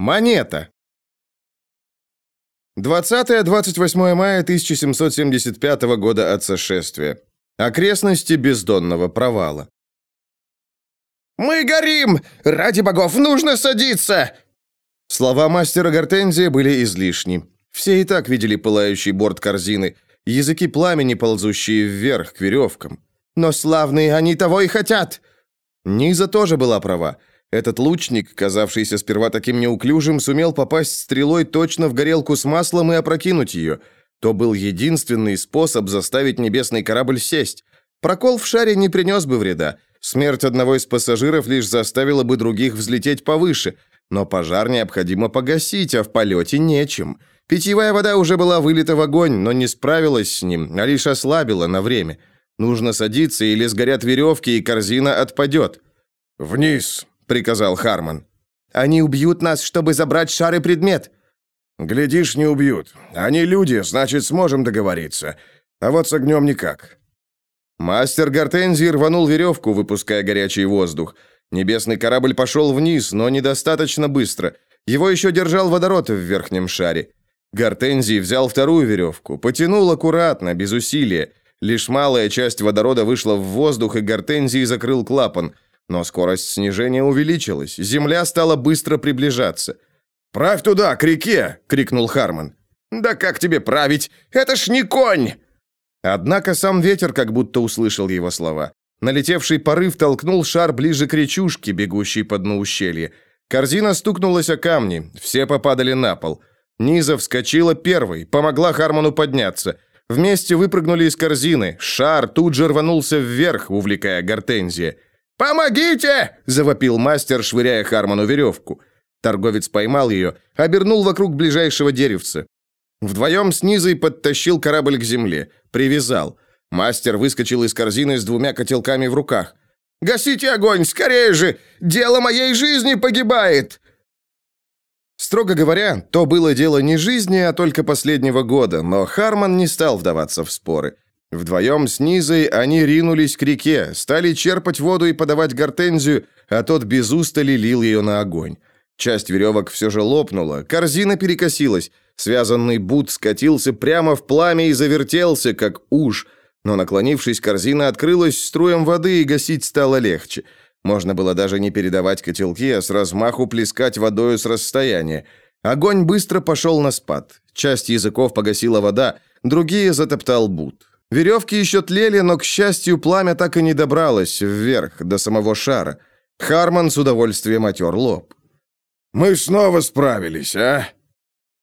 Монета. 20-28 мая 1775 года от сошествия. Окрестности бездонного провала. «Мы горим! Ради богов, нужно садиться!» Слова мастера Гортензия были излишни. Все и так видели пылающий борт корзины, языки пламени, ползущие вверх к веревкам. «Но славные они того и хотят!» Низа тоже была права. Этот лучник, казавшийся сперва таким неуклюжим, сумел попасть стрелой точно в горелку с маслом и опрокинуть ее. То был единственный способ заставить небесный корабль сесть. Прокол в шаре не принес бы вреда. Смерть одного из пассажиров лишь заставила бы других взлететь повыше. Но пожар необходимо погасить, а в полете нечем. Питьевая вода уже была вылита в огонь, но не справилась с ним, а лишь ослабила на время. Нужно садиться, или сгорят веревки, и корзина отпадет. «Вниз!» — приказал Харман. «Они убьют нас, чтобы забрать шар и предмет!» «Глядишь, не убьют. Они люди, значит, сможем договориться. А вот с огнем никак». Мастер Гортензий рванул веревку, выпуская горячий воздух. Небесный корабль пошел вниз, но недостаточно быстро. Его еще держал водород в верхнем шаре. Гортензий взял вторую веревку, потянул аккуратно, без усилия. Лишь малая часть водорода вышла в воздух, и Гортензий закрыл клапан. Но скорость снижения увеличилась. Земля стала быстро приближаться. «Правь туда, к реке!» — крикнул Харман. «Да как тебе править? Это ж не конь!» Однако сам ветер как будто услышал его слова. Налетевший порыв толкнул шар ближе к речушке, бегущей по дну ущелья. Корзина стукнулась о камни, все попадали на пол. Низа вскочила первой, помогла Харману подняться. Вместе выпрыгнули из корзины. Шар тут же рванулся вверх, увлекая гортензия. «Помогите!» – завопил мастер, швыряя Харману веревку. Торговец поймал ее, обернул вокруг ближайшего деревца. Вдвоем с Низой подтащил корабль к земле, привязал. Мастер выскочил из корзины с двумя котелками в руках. «Гасите огонь, скорее же! Дело моей жизни погибает!» Строго говоря, то было дело не жизни, а только последнего года, но Харман не стал вдаваться в споры. Вдвоем с Низой они ринулись к реке, стали черпать воду и подавать гортензию, а тот без устали лил ее на огонь. Часть веревок все же лопнула, корзина перекосилась, связанный бут скатился прямо в пламя и завертелся, как уж, но, наклонившись, корзина открылась струем воды, и гасить стало легче. Можно было даже не передавать котелки, а с размаху плескать водою с расстояния. Огонь быстро пошел на спад. Часть языков погасила вода, другие затоптал бут. Веревки еще тлели, но, к счастью, пламя так и не добралось вверх, до самого шара. Харман с удовольствием отер лоб. «Мы снова справились, а?»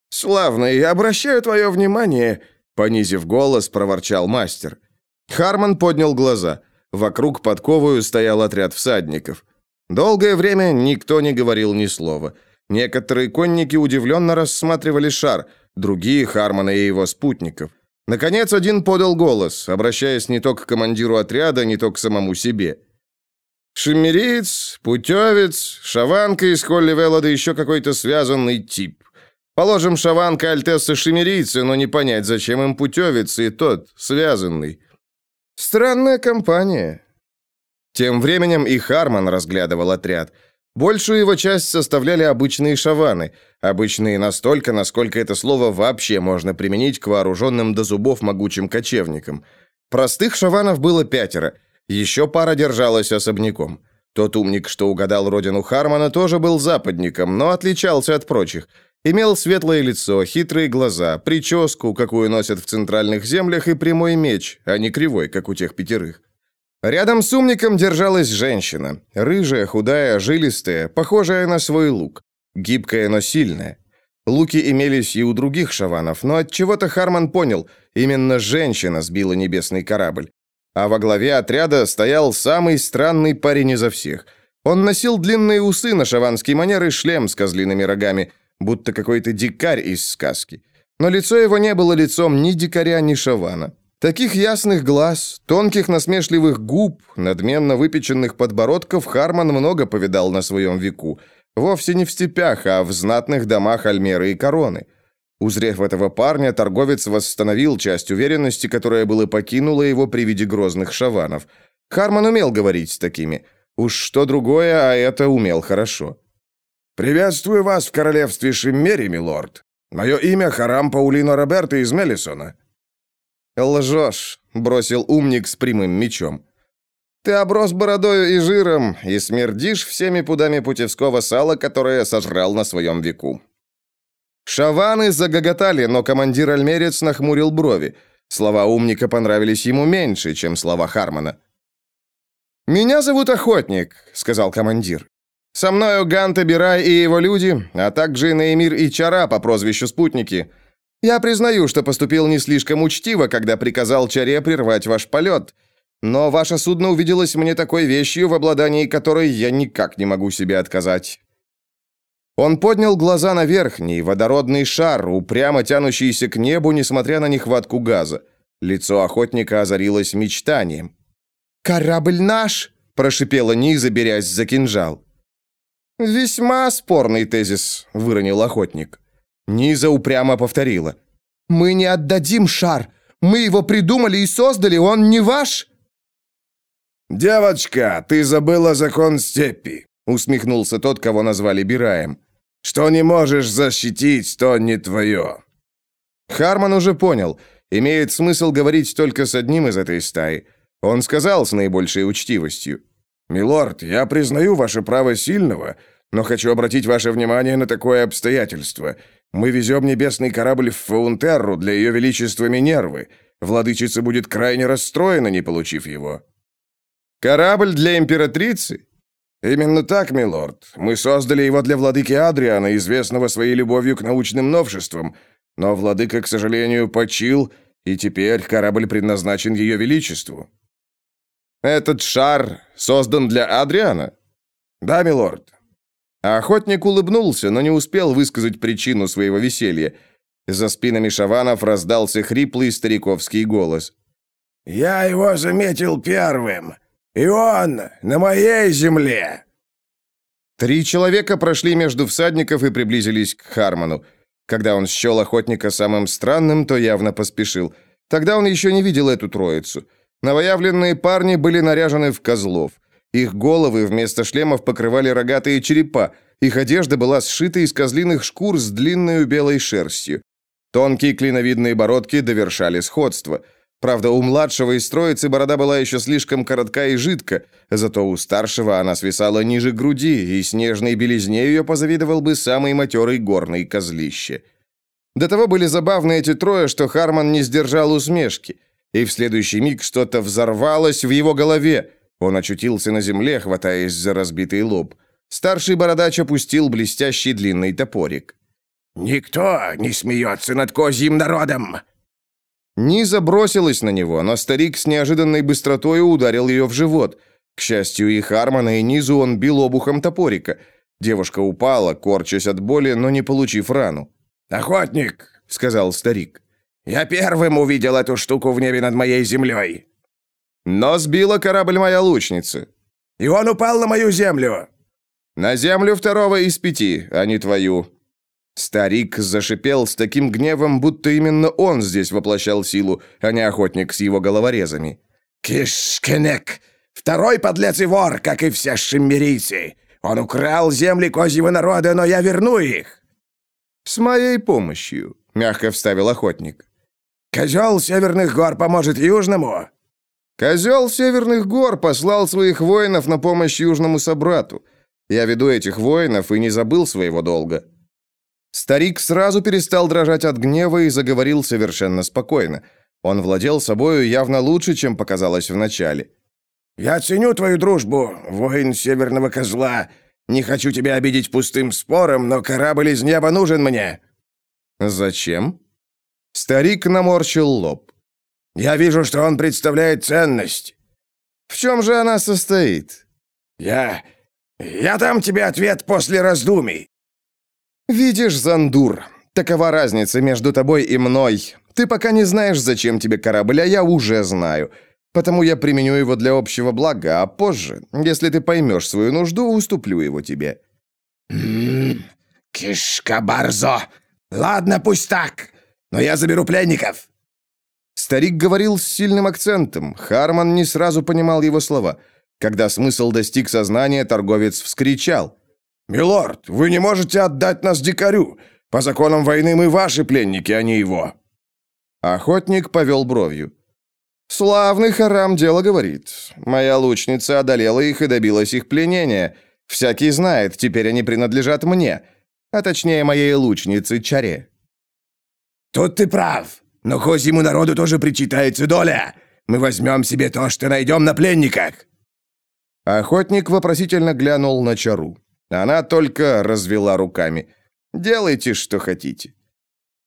«Славно, и обращаю твое внимание», — понизив голос, проворчал мастер. Харман поднял глаза. Вокруг подковую стоял отряд всадников. Долгое время никто не говорил ни слова. Некоторые конники удивленно рассматривали шар, другие — Хармана и его спутников. Наконец, один подал голос, обращаясь не то к командиру отряда, не то к самому себе. «Шемериец, путевец, шаванка из Холливелла, да еще какой-то связанный тип. Положим, шаванка Альтесса шемерийцы, но не понять, зачем им путевец и тот, связанный. Странная компания». Тем временем и Харман разглядывал отряд – Большую его часть составляли обычные шаваны. Обычные настолько, насколько это слово вообще можно применить к вооруженным до зубов могучим кочевникам. Простых шаванов было пятеро. Еще пара держалась особняком. Тот умник, что угадал родину Хармана, тоже был западником, но отличался от прочих. Имел светлое лицо, хитрые глаза, прическу, какую носят в центральных землях, и прямой меч, а не кривой, как у тех пятерых. Рядом с умником держалась женщина. Рыжая, худая, жилистая, похожая на свой лук. Гибкая, но сильная. Луки имелись и у других шаванов, но от чего то Харман понял, именно женщина сбила небесный корабль. А во главе отряда стоял самый странный парень изо всех. Он носил длинные усы на шаванский манер и шлем с козлиными рогами, будто какой-то дикарь из сказки. Но лицо его не было лицом ни дикаря, ни шавана. Таких ясных глаз, тонких насмешливых губ, надменно выпеченных подбородков Харман много повидал на своем веку. Вовсе не в степях, а в знатных домах Альмеры и Короны. Узрев этого парня, торговец восстановил часть уверенности, которая была покинула его при виде грозных шаванов. Харман умел говорить с такими. Уж что другое, а это умел хорошо. «Приветствую вас в королевстве Шиммери, милорд. Мое имя Харам Паулино Роберто из Мелисона». «Лжешь», — бросил умник с прямым мечом. «Ты оброс бородою и жиром и смердишь всеми пудами путевского сала, которое сожрал на своем веку». Шаваны загоготали, но командир Альмерец нахмурил брови. Слова умника понравились ему меньше, чем слова Хармона. «Меня зовут Охотник», — сказал командир. «Со мною Ганта Бирай и его люди, а также Наимир и Чара по прозвищу Спутники. Я признаю, что поступил не слишком учтиво, когда приказал Чаре прервать ваш полет, но ваше судно увиделось мне такой вещью, в обладании которой я никак не могу себе отказать». Он поднял глаза на верхний, водородный шар, упрямо тянущийся к небу, несмотря на нехватку газа. Лицо охотника озарилось мечтанием. «Корабль наш!» – прошипела Низа, берясь за кинжал. «Весьма спорный тезис», – выронил охотник. Низа упрямо повторила. «Мы не отдадим шар! Мы его придумали и создали, он не ваш!» «Девочка, ты забыла закон степи», — усмехнулся тот, кого назвали Бираем. «Что не можешь защитить, то не твое». Харман уже понял. Имеет смысл говорить только с одним из этой стаи. Он сказал с наибольшей учтивостью. «Милорд, я признаю ваше право сильного, но хочу обратить ваше внимание на такое обстоятельство. Мы везем небесный корабль в Фаунтерру для ее величества Минервы. Владычица будет крайне расстроена, не получив его». «Корабль для императрицы?» «Именно так, милорд. Мы создали его для владыки Адриана, известного своей любовью к научным новшествам. Но владыка, к сожалению, почил, и теперь корабль предназначен ее величеству». «Этот шар создан для Адриана?» «Да, милорд». Охотник улыбнулся, но не успел высказать причину своего веселья. За спинами шаванов раздался хриплый стариковский голос. «Я его заметил первым, и он на моей земле!» Три человека прошли между всадников и приблизились к Харману. Когда он счел охотника самым странным, то явно поспешил. Тогда он еще не видел эту троицу. Новоявленные парни были наряжены в козлов. Их головы вместо шлемов покрывали рогатые черепа. Их одежда была сшита из козлиных шкур с длинной белой шерстью. Тонкие клиновидные бородки довершали сходство. Правда, у младшего из троицы борода была еще слишком коротка и жидка, зато у старшего она свисала ниже груди, и снежной белизне ее позавидовал бы самый матерый горный козлище. До того были забавны эти трое, что Харман не сдержал усмешки – и в следующий миг что-то взорвалось в его голове. Он очутился на земле, хватаясь за разбитый лоб. Старший бородач опустил блестящий длинный топорик. «Никто не смеется над козьим народом!» Низа бросилась на него, но старик с неожиданной быстротой ударил ее в живот. К счастью, и Хармона, и Низу он бил обухом топорика. Девушка упала, корчась от боли, но не получив рану. «Охотник!» — сказал старик. Я первым увидел эту штуку в небе над моей землей. Но сбила корабль моя лучница. И он упал на мою землю. На землю второго из пяти, а не твою. Старик зашипел с таким гневом, будто именно он здесь воплощал силу, а не охотник с его головорезами. Кишкенек! Второй подлец и вор, как и все шиммерийцы. Он украл земли козьего народа, но я верну их. С моей помощью, мягко вставил охотник. Козел Северных гор поможет Южному?» «Козел Северных гор послал своих воинов на помощь Южному собрату. Я веду этих воинов и не забыл своего долга». Старик сразу перестал дрожать от гнева и заговорил совершенно спокойно. Он владел собою явно лучше, чем показалось вначале. «Я ценю твою дружбу, воин Северного Козла. Не хочу тебя обидеть пустым спором, но корабль из неба нужен мне». «Зачем?» Старик наморщил лоб. «Я вижу, что он представляет ценность». «В чем же она состоит?» «Я... я дам тебе ответ после раздумий». «Видишь, Зандур, такова разница между тобой и мной. Ты пока не знаешь, зачем тебе корабль, а я уже знаю. Потому я применю его для общего блага, а позже, если ты поймешь свою нужду, уступлю его тебе». «М-м, кишка Барзо. Ладно, пусть так но я заберу пленников». Старик говорил с сильным акцентом. Харман не сразу понимал его слова. Когда смысл достиг сознания, торговец вскричал. «Милорд, вы не можете отдать нас дикарю. По законам войны мы ваши пленники, а не его». Охотник повел бровью. «Славный Харам дело говорит. Моя лучница одолела их и добилась их пленения. Всякий знает, теперь они принадлежат мне, а точнее моей лучнице Чаре». «Тут ты прав, но козьему народу тоже причитается доля. Мы возьмем себе то, что найдем на пленниках». Охотник вопросительно глянул на Чару. Она только развела руками. «Делайте, что хотите».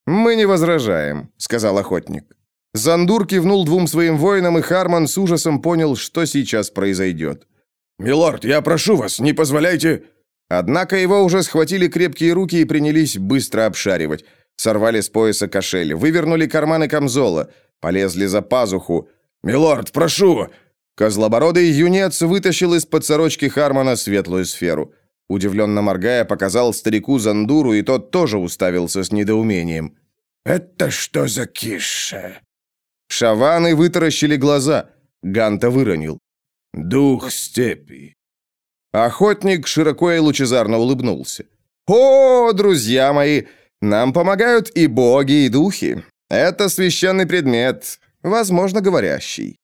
«Мы не возражаем», — сказал охотник. Зандур кивнул двум своим воинам, и Харман с ужасом понял, что сейчас произойдет. «Милорд, я прошу вас, не позволяйте...» Однако его уже схватили крепкие руки и принялись быстро обшаривать. Сорвали с пояса кошель, вывернули карманы камзола, полезли за пазуху. «Милорд, прошу!» Козлобородый юнец вытащил из-под сорочки Хармана светлую сферу. Удивленно моргая, показал старику Зандуру, и тот тоже уставился с недоумением. «Это что за киша?» Шаваны вытаращили глаза. Ганта выронил. «Дух степи». Охотник широко и лучезарно улыбнулся. «О, друзья мои, нам помогают и боги, и духи. Это священный предмет, возможно, говорящий».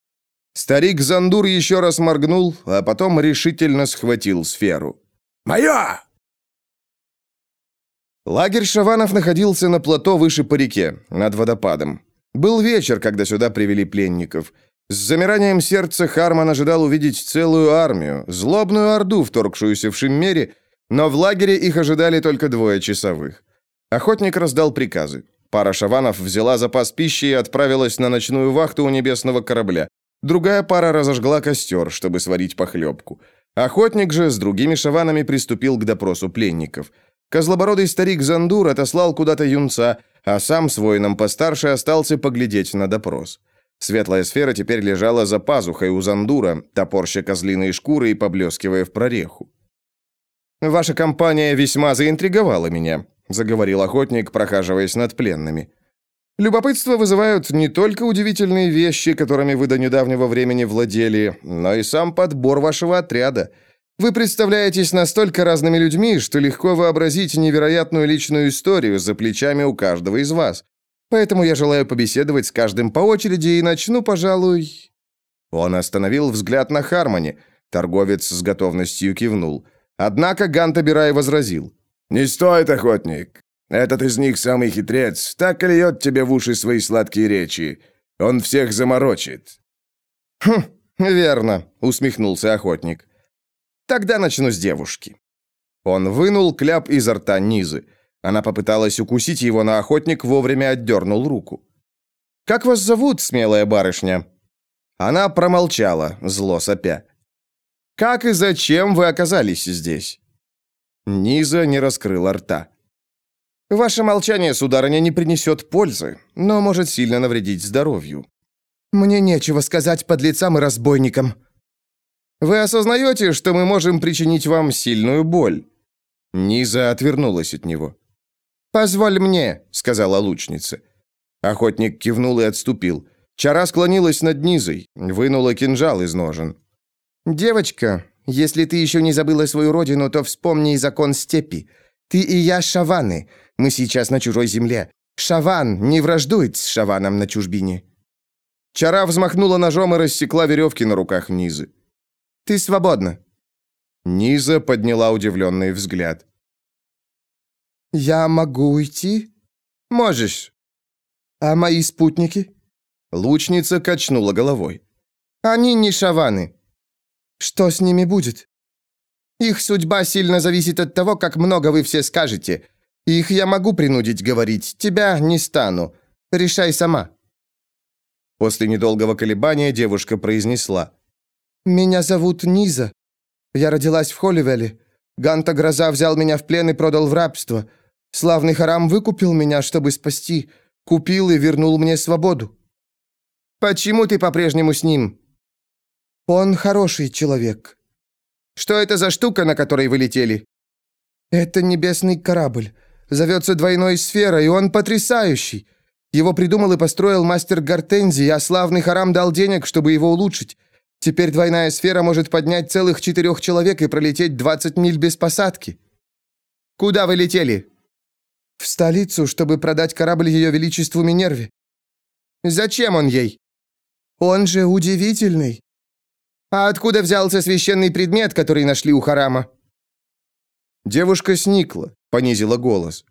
Старик Зандур еще раз моргнул, а потом решительно схватил сферу. «Мое!» Лагерь Шаванов находился на плато выше по реке, над водопадом. Был вечер, когда сюда привели пленников. С замиранием сердца Харман ожидал увидеть целую армию, злобную орду, вторгшуюся в Шиммере, но в лагере их ожидали только двое часовых. Охотник раздал приказы. Пара шаванов взяла запас пищи и отправилась на ночную вахту у небесного корабля. Другая пара разожгла костер, чтобы сварить похлебку. Охотник же с другими шаванами приступил к допросу пленников. Козлобородый старик Зандур отослал куда-то юнца, а сам с воином постарше остался поглядеть на допрос. Светлая сфера теперь лежала за пазухой у Зандура, топорща козлиные шкуры и поблескивая в прореху. «Ваша компания весьма заинтриговала меня», — заговорил охотник, прохаживаясь над пленными. Любопытство вызывают не только удивительные вещи, которыми вы до недавнего времени владели, но и сам подбор вашего отряда. Вы представляетесь настолько разными людьми, что легко вообразить невероятную личную историю за плечами у каждого из вас. Поэтому я желаю побеседовать с каждым по очереди и начну, пожалуй...» Он остановил взгляд на Хармоне. Торговец с готовностью кивнул. Однако Гантабирай возразил. «Не стоит, охотник. Этот из них самый хитрец, так и льет тебе в уши свои сладкие речи. Он всех заморочит». «Хм, верно», — усмехнулся охотник. «Тогда начну с девушки». Он вынул кляп изо рта Низы. Она попыталась укусить его, но охотник вовремя отдернул руку. «Как вас зовут, смелая барышня?» Она промолчала, зло сопя. «Как и зачем вы оказались здесь?» Низа не раскрыла рта. Ваше молчание, сударыня, не принесет пользы, но может сильно навредить здоровью. Мне нечего сказать подлецам и разбойникам. Вы осознаете, что мы можем причинить вам сильную боль?» Низа отвернулась от него. «Позволь мне», — сказала лучница. Охотник кивнул и отступил. Чара склонилась над Низой, вынула кинжал из ножен. «Девочка, если ты еще не забыла свою родину, то вспомни закон степи. Ты и я шаваны. Мы сейчас на чужой земле. Шаван не враждует с Шаваном на чужбине». Чара взмахнула ножом и рассекла веревки на руках Низы. «Ты свободна». Низа подняла удивленный взгляд. «Я могу уйти?» «Можешь». «А мои спутники?» Лучница качнула головой. «Они не шаваны». «Что с ними будет?» «Их судьба сильно зависит от того, как много вы все скажете. Их я могу принудить говорить, тебя не стану. Решай сама». После недолгого колебания девушка произнесла. «Меня зовут Низа. Я родилась в Холливелле. Ганта Гроза взял меня в плен и продал в рабство. Славный Харам выкупил меня, чтобы спасти. Купил и вернул мне свободу». «Почему ты по-прежнему с ним?» «Он хороший человек». «Что это за штука, на которой вы летели?» «Это небесный корабль. Зовется двойной сферой, и он потрясающий. Его придумал и построил мастер Гортензий, а славный Харам дал денег, чтобы его улучшить. Теперь двойная сфера может поднять целых четырех человек и пролететь 20 миль без посадки». Куда вы летели?» «В столицу, чтобы продать корабль Ее Величеству Минерве». «Зачем он ей?» «Он же удивительный». «А откуда взялся священный предмет, который нашли у Харама?» Девушка сникла, понизила голос.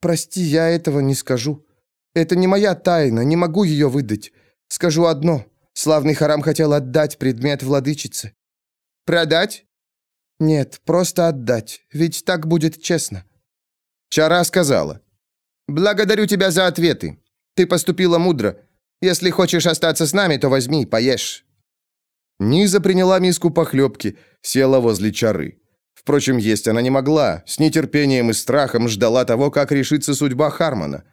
«Прости, я этого не скажу. Это не моя тайна, не могу ее выдать. Скажу одно. Славный Харам хотел отдать предмет владычице». «Продать?» «Нет, просто отдать, ведь так будет честно». Чара сказала. «Благодарю тебя за ответы. Ты поступила мудро. Если хочешь остаться с нами, то возьми, поешь». Низа приняла миску похлебки, села возле Чары. Впрочем, есть она не могла, с нетерпением и страхом ждала того, как решится судьба Хармона.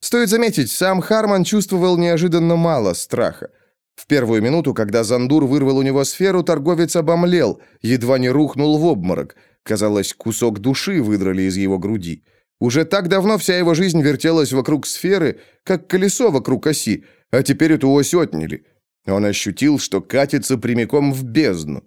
Стоит заметить, сам Харман чувствовал неожиданно мало страха. В первую минуту, когда Зандур вырвал у него сферу, торговец обомлел, едва не рухнул в обморок. Казалось, кусок души выдрали из его груди. Уже так давно вся его жизнь вертелась вокруг сферы, как колесо вокруг оси, а теперь эту ось отняли. Он ощутил, что катится прямиком в бездну.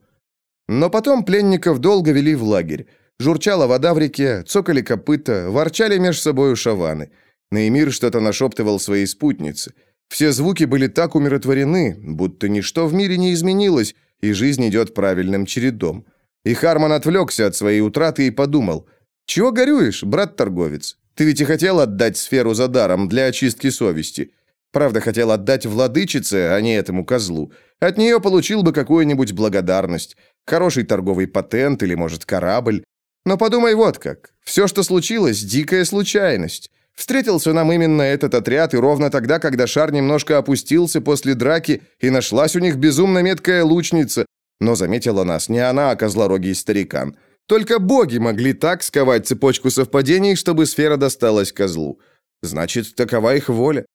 Но потом пленников долго вели в лагерь. Журчала вода в реке, цокали копыта, ворчали меж собою шаваны. Наимир что-то нашептывал своей спутнице. Все звуки были так умиротворены, будто ничто в мире не изменилось, и жизнь идет правильным чередом. И Харман отвлекся от своей утраты и подумал, «Чего горюешь, брат-торговец? Ты ведь и хотел отдать сферу за даром для очистки совести. Правда, хотел отдать владычице, а не этому козлу. От нее получил бы какую-нибудь благодарность. Хороший торговый патент или, может, корабль. Но подумай вот как. Все, что случилось, дикая случайность. Встретился нам именно этот отряд, и ровно тогда, когда шар немножко опустился после драки, и нашлась у них безумно меткая лучница. Но заметила нас не она, а козлорогий старикан. Только боги могли так сковать цепочку совпадений, чтобы сфера досталась козлу. Значит, такова их воля.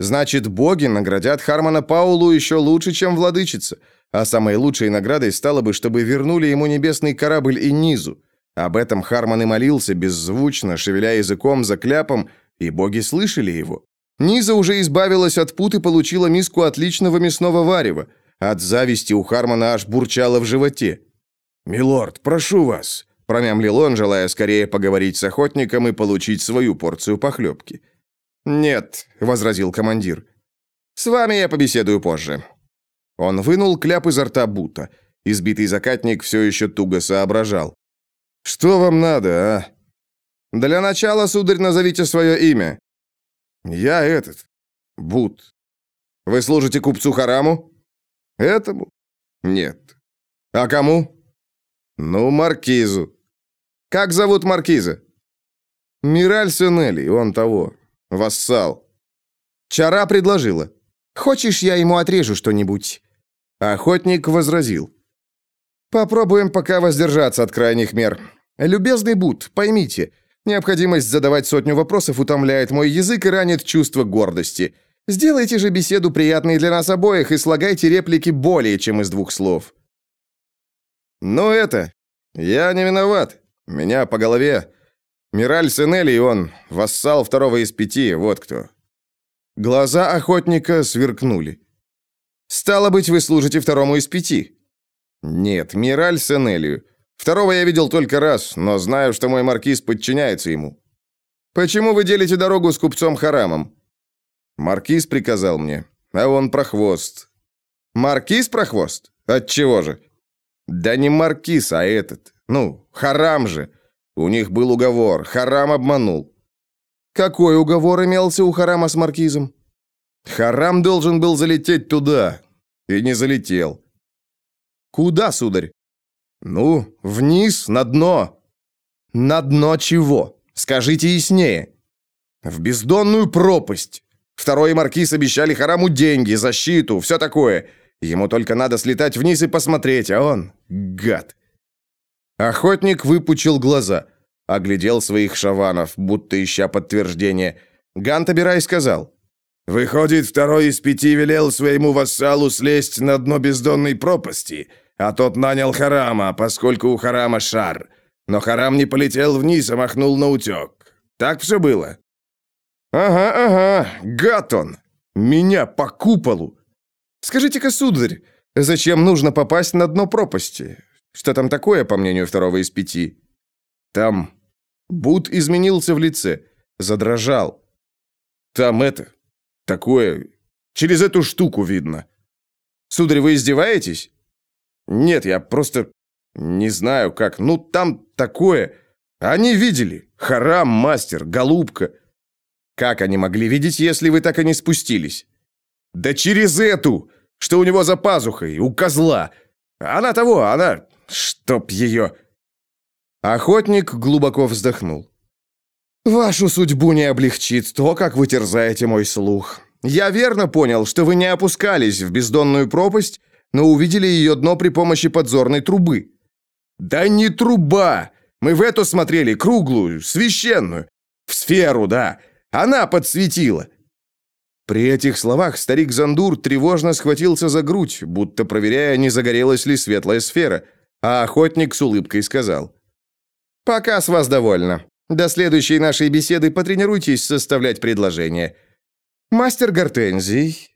Значит, боги наградят Хармона Паулу еще лучше, чем владычица. А самой лучшей наградой стало бы, чтобы вернули ему небесный корабль и низу. Об этом Хармон и молился беззвучно, шевеля языком за кляпом, и боги слышали его. Низа уже избавилась от пут и получила миску отличного мясного варева. От зависти у Хармона аж бурчало в животе. «Милорд, прошу вас», — промямлил он, желая скорее поговорить с охотником и получить свою порцию похлебки. «Нет», — возразил командир. «С вами я побеседую позже». Он вынул кляп изо рта Бута. Избитый закатник все еще туго соображал. «Что вам надо, а?» «Для начала, сударь, назовите свое имя». «Я этот. Бут». «Вы служите купцу Хараму?» «Этому?» «Нет». «А кому?» «Ну, маркизу». «Как зовут маркиза?» «Мираль Сенели, он того. Вассал». Чара предложила. «Хочешь, я ему отрежу что-нибудь?» Охотник возразил. «Попробуем пока воздержаться от крайних мер. Любезный Бут, поймите, необходимость задавать сотню вопросов утомляет мой язык и ранит чувство гордости. Сделайте же беседу приятной для нас обоих и слагайте реплики более чем из двух слов». «Ну это, я не виноват. Меня по голове. Мираль Сенели, он, вассал второго из пяти, вот кто». Глаза охотника сверкнули. «Стало быть, вы служите второму из пяти?» «Нет, Мираль Сенелию. Второго я видел только раз, но знаю, что мой маркиз подчиняется ему». «Почему вы делите дорогу с купцом Харамом?» «Маркиз приказал мне, а он прохвост». «Маркиз прохвост? Отчего же?» «Да не маркиз, а этот. Ну, Харам же. У них был уговор, Харам обманул». «Какой уговор имелся у Харама с маркизом?» Харам должен был залететь туда. И не залетел. Куда, сударь? Ну, вниз, на дно. На дно чего? Скажите яснее. В бездонную пропасть. Второй маркиз обещали Хараму деньги, защиту, все такое. Ему только надо слетать вниз и посмотреть, а он — гад. Охотник выпучил глаза, оглядел своих шаванов, будто ища подтверждение. Гантабирай сказал — Выходит, второй из пяти велел своему вассалу слезть на дно бездонной пропасти, а тот нанял Харама, поскольку у Харама шар. Но Харам не полетел вниз, а махнул на утек. Так все было?» «Ага, ага, гад он! Меня по куполу! Скажите-ка, сударь, зачем нужно попасть на дно пропасти? Что там такое, по мнению второго из пяти?» «Там... Бут изменился в лице, задрожал. «Там это, такое, через эту штуку видно». «Сударь, вы издеваетесь?» «Нет, я просто не знаю как. Ну, там такое. Они видели. Харам, мастер, голубка. Как они могли видеть, если вы так и не спустились?» «Да через эту! Что у него за пазухой? У козла! Она того, она... Чтоб ее...» Охотник глубоко вздохнул. «Вашу судьбу не облегчит то, как вы терзаете мой слух. Я верно понял, что вы не опускались в бездонную пропасть, но увидели ее дно при помощи подзорной трубы». «Да не труба! Мы в эту смотрели, круглую, священную. В сферу, да. Она подсветила». При этих словах старик Зандур тревожно схватился за грудь, будто проверяя, не загорелась ли светлая сфера, а охотник с улыбкой сказал – «Пока с вас довольно. До следующей нашей беседы потренируйтесь составлять предложения. Мастер Гортензий...»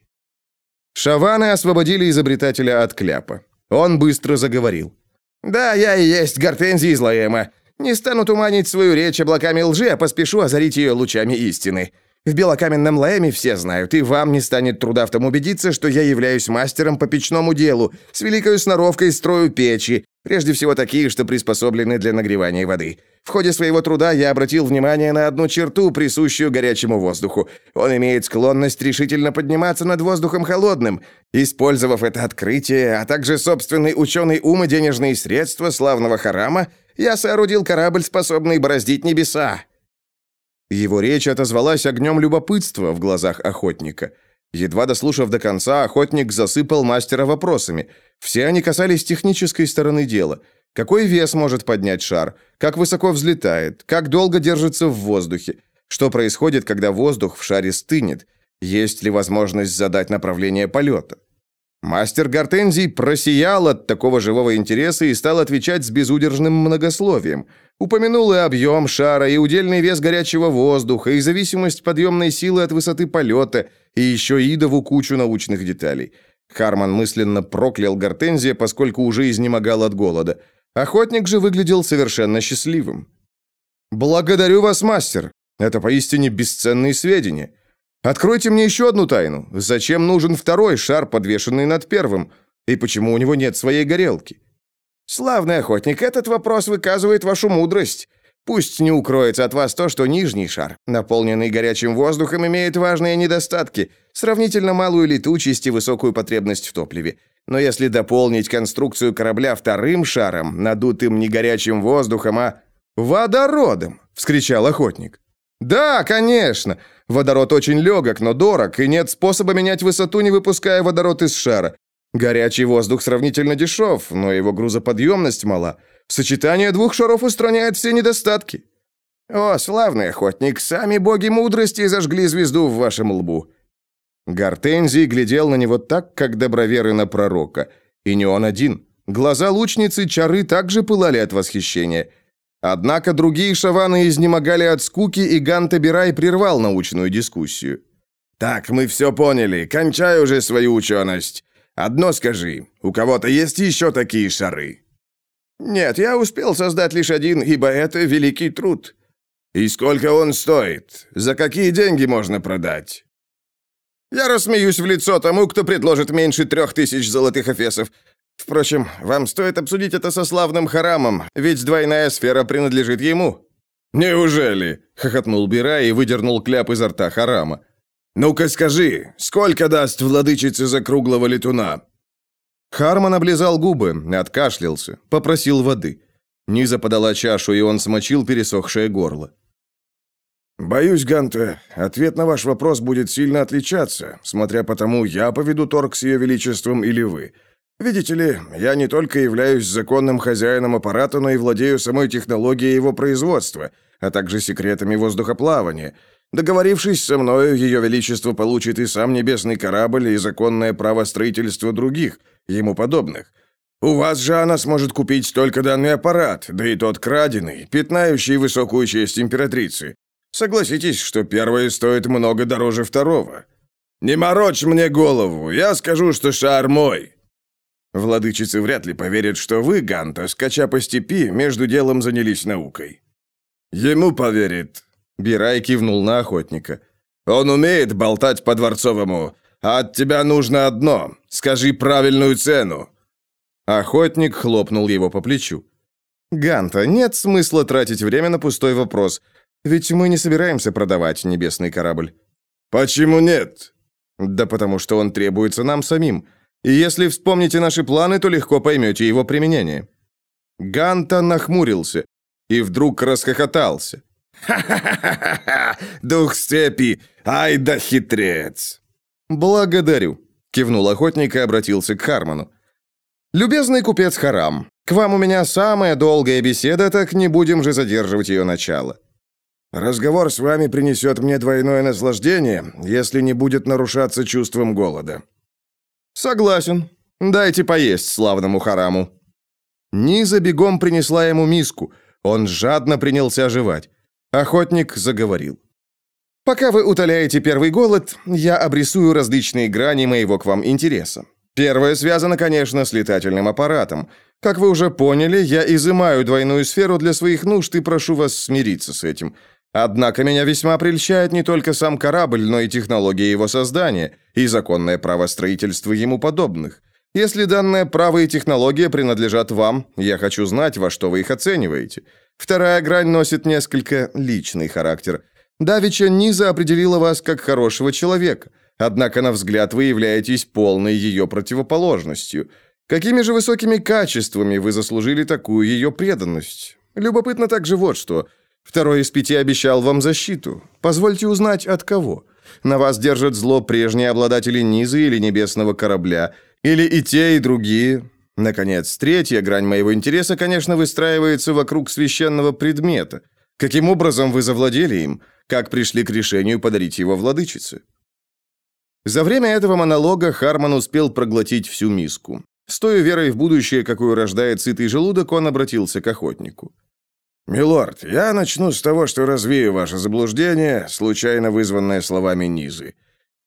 Шаваны освободили изобретателя от кляпа. Он быстро заговорил. «Да, я и есть Гортензий из Лаэма. Не стану туманить свою речь облаками лжи, а поспешу озарить ее лучами истины. В белокаменном Лаэме все знают, и вам не станет труда в том убедиться, что я являюсь мастером по печному делу, с великой сноровкой строю печи, Прежде всего такие, что приспособлены для нагревания воды. В ходе своего труда я обратил внимание на одну черту, присущую горячему воздуху. Он имеет склонность решительно подниматься над воздухом холодным. Использовав это открытие, а также собственный ученый ум и денежные средства славного Харама, я соорудил корабль, способный бороздить небеса. Его речь отозвалась огнем любопытства в глазах охотника. Едва дослушав до конца, охотник засыпал мастера вопросами. Все они касались технической стороны дела. Какой вес может поднять шар? Как высоко взлетает? Как долго держится в воздухе? Что происходит, когда воздух в шаре стынет? Есть ли возможность задать направление полета? Мастер Гортензий просиял от такого живого интереса и стал отвечать с безудержным многословием. Упомянул и объем шара, и удельный вес горячего воздуха, и зависимость подъемной силы от высоты полета, и еще идову кучу научных деталей. Харман мысленно проклял Гортензия, поскольку уже изнемогал от голода. Охотник же выглядел совершенно счастливым. «Благодарю вас, мастер. Это поистине бесценные сведения. Откройте мне еще одну тайну. Зачем нужен второй шар, подвешенный над первым? И почему у него нет своей горелки? Славный охотник, этот вопрос выказывает вашу мудрость. Пусть не укроется от вас то, что нижний шар, наполненный горячим воздухом, имеет важные недостатки, сравнительно малую летучесть и высокую потребность в топливе. Но если дополнить конструкцию корабля вторым шаром, надутым не горячим воздухом, а водородом, вскричал охотник. Да, конечно. Водород очень легок, но дорог, и нет способа менять высоту, не выпуская водород из шара. Горячий воздух сравнительно дешев, но его грузоподъемность мала. Сочетание двух шаров устраняет все недостатки. О, славный охотник, сами боги мудрости зажгли звезду в вашем лбу. Гортензий глядел на него так, как доброверы на пророка. И не он один. Глаза лучницы чары также пылали от восхищения – Однако другие шаваны изнемогали от скуки, и Гантабирай прервал научную дискуссию. «Так, мы все поняли. Кончай уже свою ученость. Одно скажи, у кого-то есть еще такие шары?» «Нет, я успел создать лишь один, ибо это великий труд». «И сколько он стоит? За какие деньги можно продать?» «Я рассмеюсь в лицо тому, кто предложит меньше трех тысяч золотых эфесов. Впрочем, вам стоит обсудить это со славным Харамом, ведь двойная сфера принадлежит ему». «Неужели?» — хохотнул Бира и выдернул кляп изо рта Харама. «Ну-ка скажи, сколько даст владычица за круглого летуна?» Харман облизал губы, откашлялся, попросил воды. Низа подала чашу, и он смочил пересохшее горло. «Боюсь, Ганте, ответ на ваш вопрос будет сильно отличаться, смотря по тому, я поведу торг с ее величеством или вы. Видите ли, я не только являюсь законным хозяином аппарата, но и владею самой технологией его производства, а также секретами воздухоплавания. Договорившись со мною, Ее Величество получит и сам небесный корабль, и законное право строительства других, ему подобных. У вас же она сможет купить только данный аппарат, да и тот краденый, пятнающий высокую честь императрицы. Согласитесь, что первое стоит много дороже второго. Не морочь мне голову, я скажу, что шар мой. Владычицы вряд ли поверят, что вы, Ганта, скача по степи, между делом занялись наукой. Ему поверит. Бирай кивнул на охотника. Он умеет болтать по-дворцовому. А от тебя нужно одно. Скажи правильную цену. Охотник хлопнул его по плечу. «Ганта, нет смысла тратить время на пустой вопрос, ведь мы не собираемся продавать небесный корабль». «Почему нет?» «Да потому что он требуется нам самим. И если вспомните наши планы, то легко поймете его применение». Ганта нахмурился и вдруг расхохотался. «Ха-ха-ха! Дух степи! Ай да хитрец!» «Благодарю», — кивнул охотник и обратился к Харману. «Любезный купец Харам, к вам у меня самая долгая беседа, так не будем же задерживать ее начало». «Разговор с вами принесет мне двойное наслаждение, если не будет нарушаться чувством голода». «Согласен. Дайте поесть славному Хараму». Низа бегом принесла ему миску. Он жадно принялся жевать. Охотник заговорил. «Пока вы утоляете первый голод, я обрисую различные грани моего к вам интереса. Первое связано, конечно, с летательным аппаратом. Как вы уже поняли, я изымаю двойную сферу для своих нужд и прошу вас смириться с этим. Однако меня весьма прельщает не только сам корабль, но и технология его создания и законное право строительства ему подобных. Если данное право и технология принадлежат вам, я хочу знать, во что вы их оцениваете. Вторая грань носит несколько личный характер. Давича Низа определила вас как хорошего человека – Однако, на взгляд, вы являетесь полной ее противоположностью. Какими же высокими качествами вы заслужили такую ее преданность? Любопытно также вот что. Второй из пяти обещал вам защиту. Позвольте узнать, от кого. На вас держат зло прежние обладатели Низы или Небесного корабля, или и те, и другие. Наконец, третья грань моего интереса, конечно, выстраивается вокруг священного предмета. Каким образом вы завладели им? Как пришли к решению подарить его владычице? За время этого монолога Харман успел проглотить всю миску. С той верой в будущее, какую рождает сытый желудок, он обратился к охотнику. «Милорд, я начну с того, что развею ваше заблуждение, случайно вызванное словами Низы.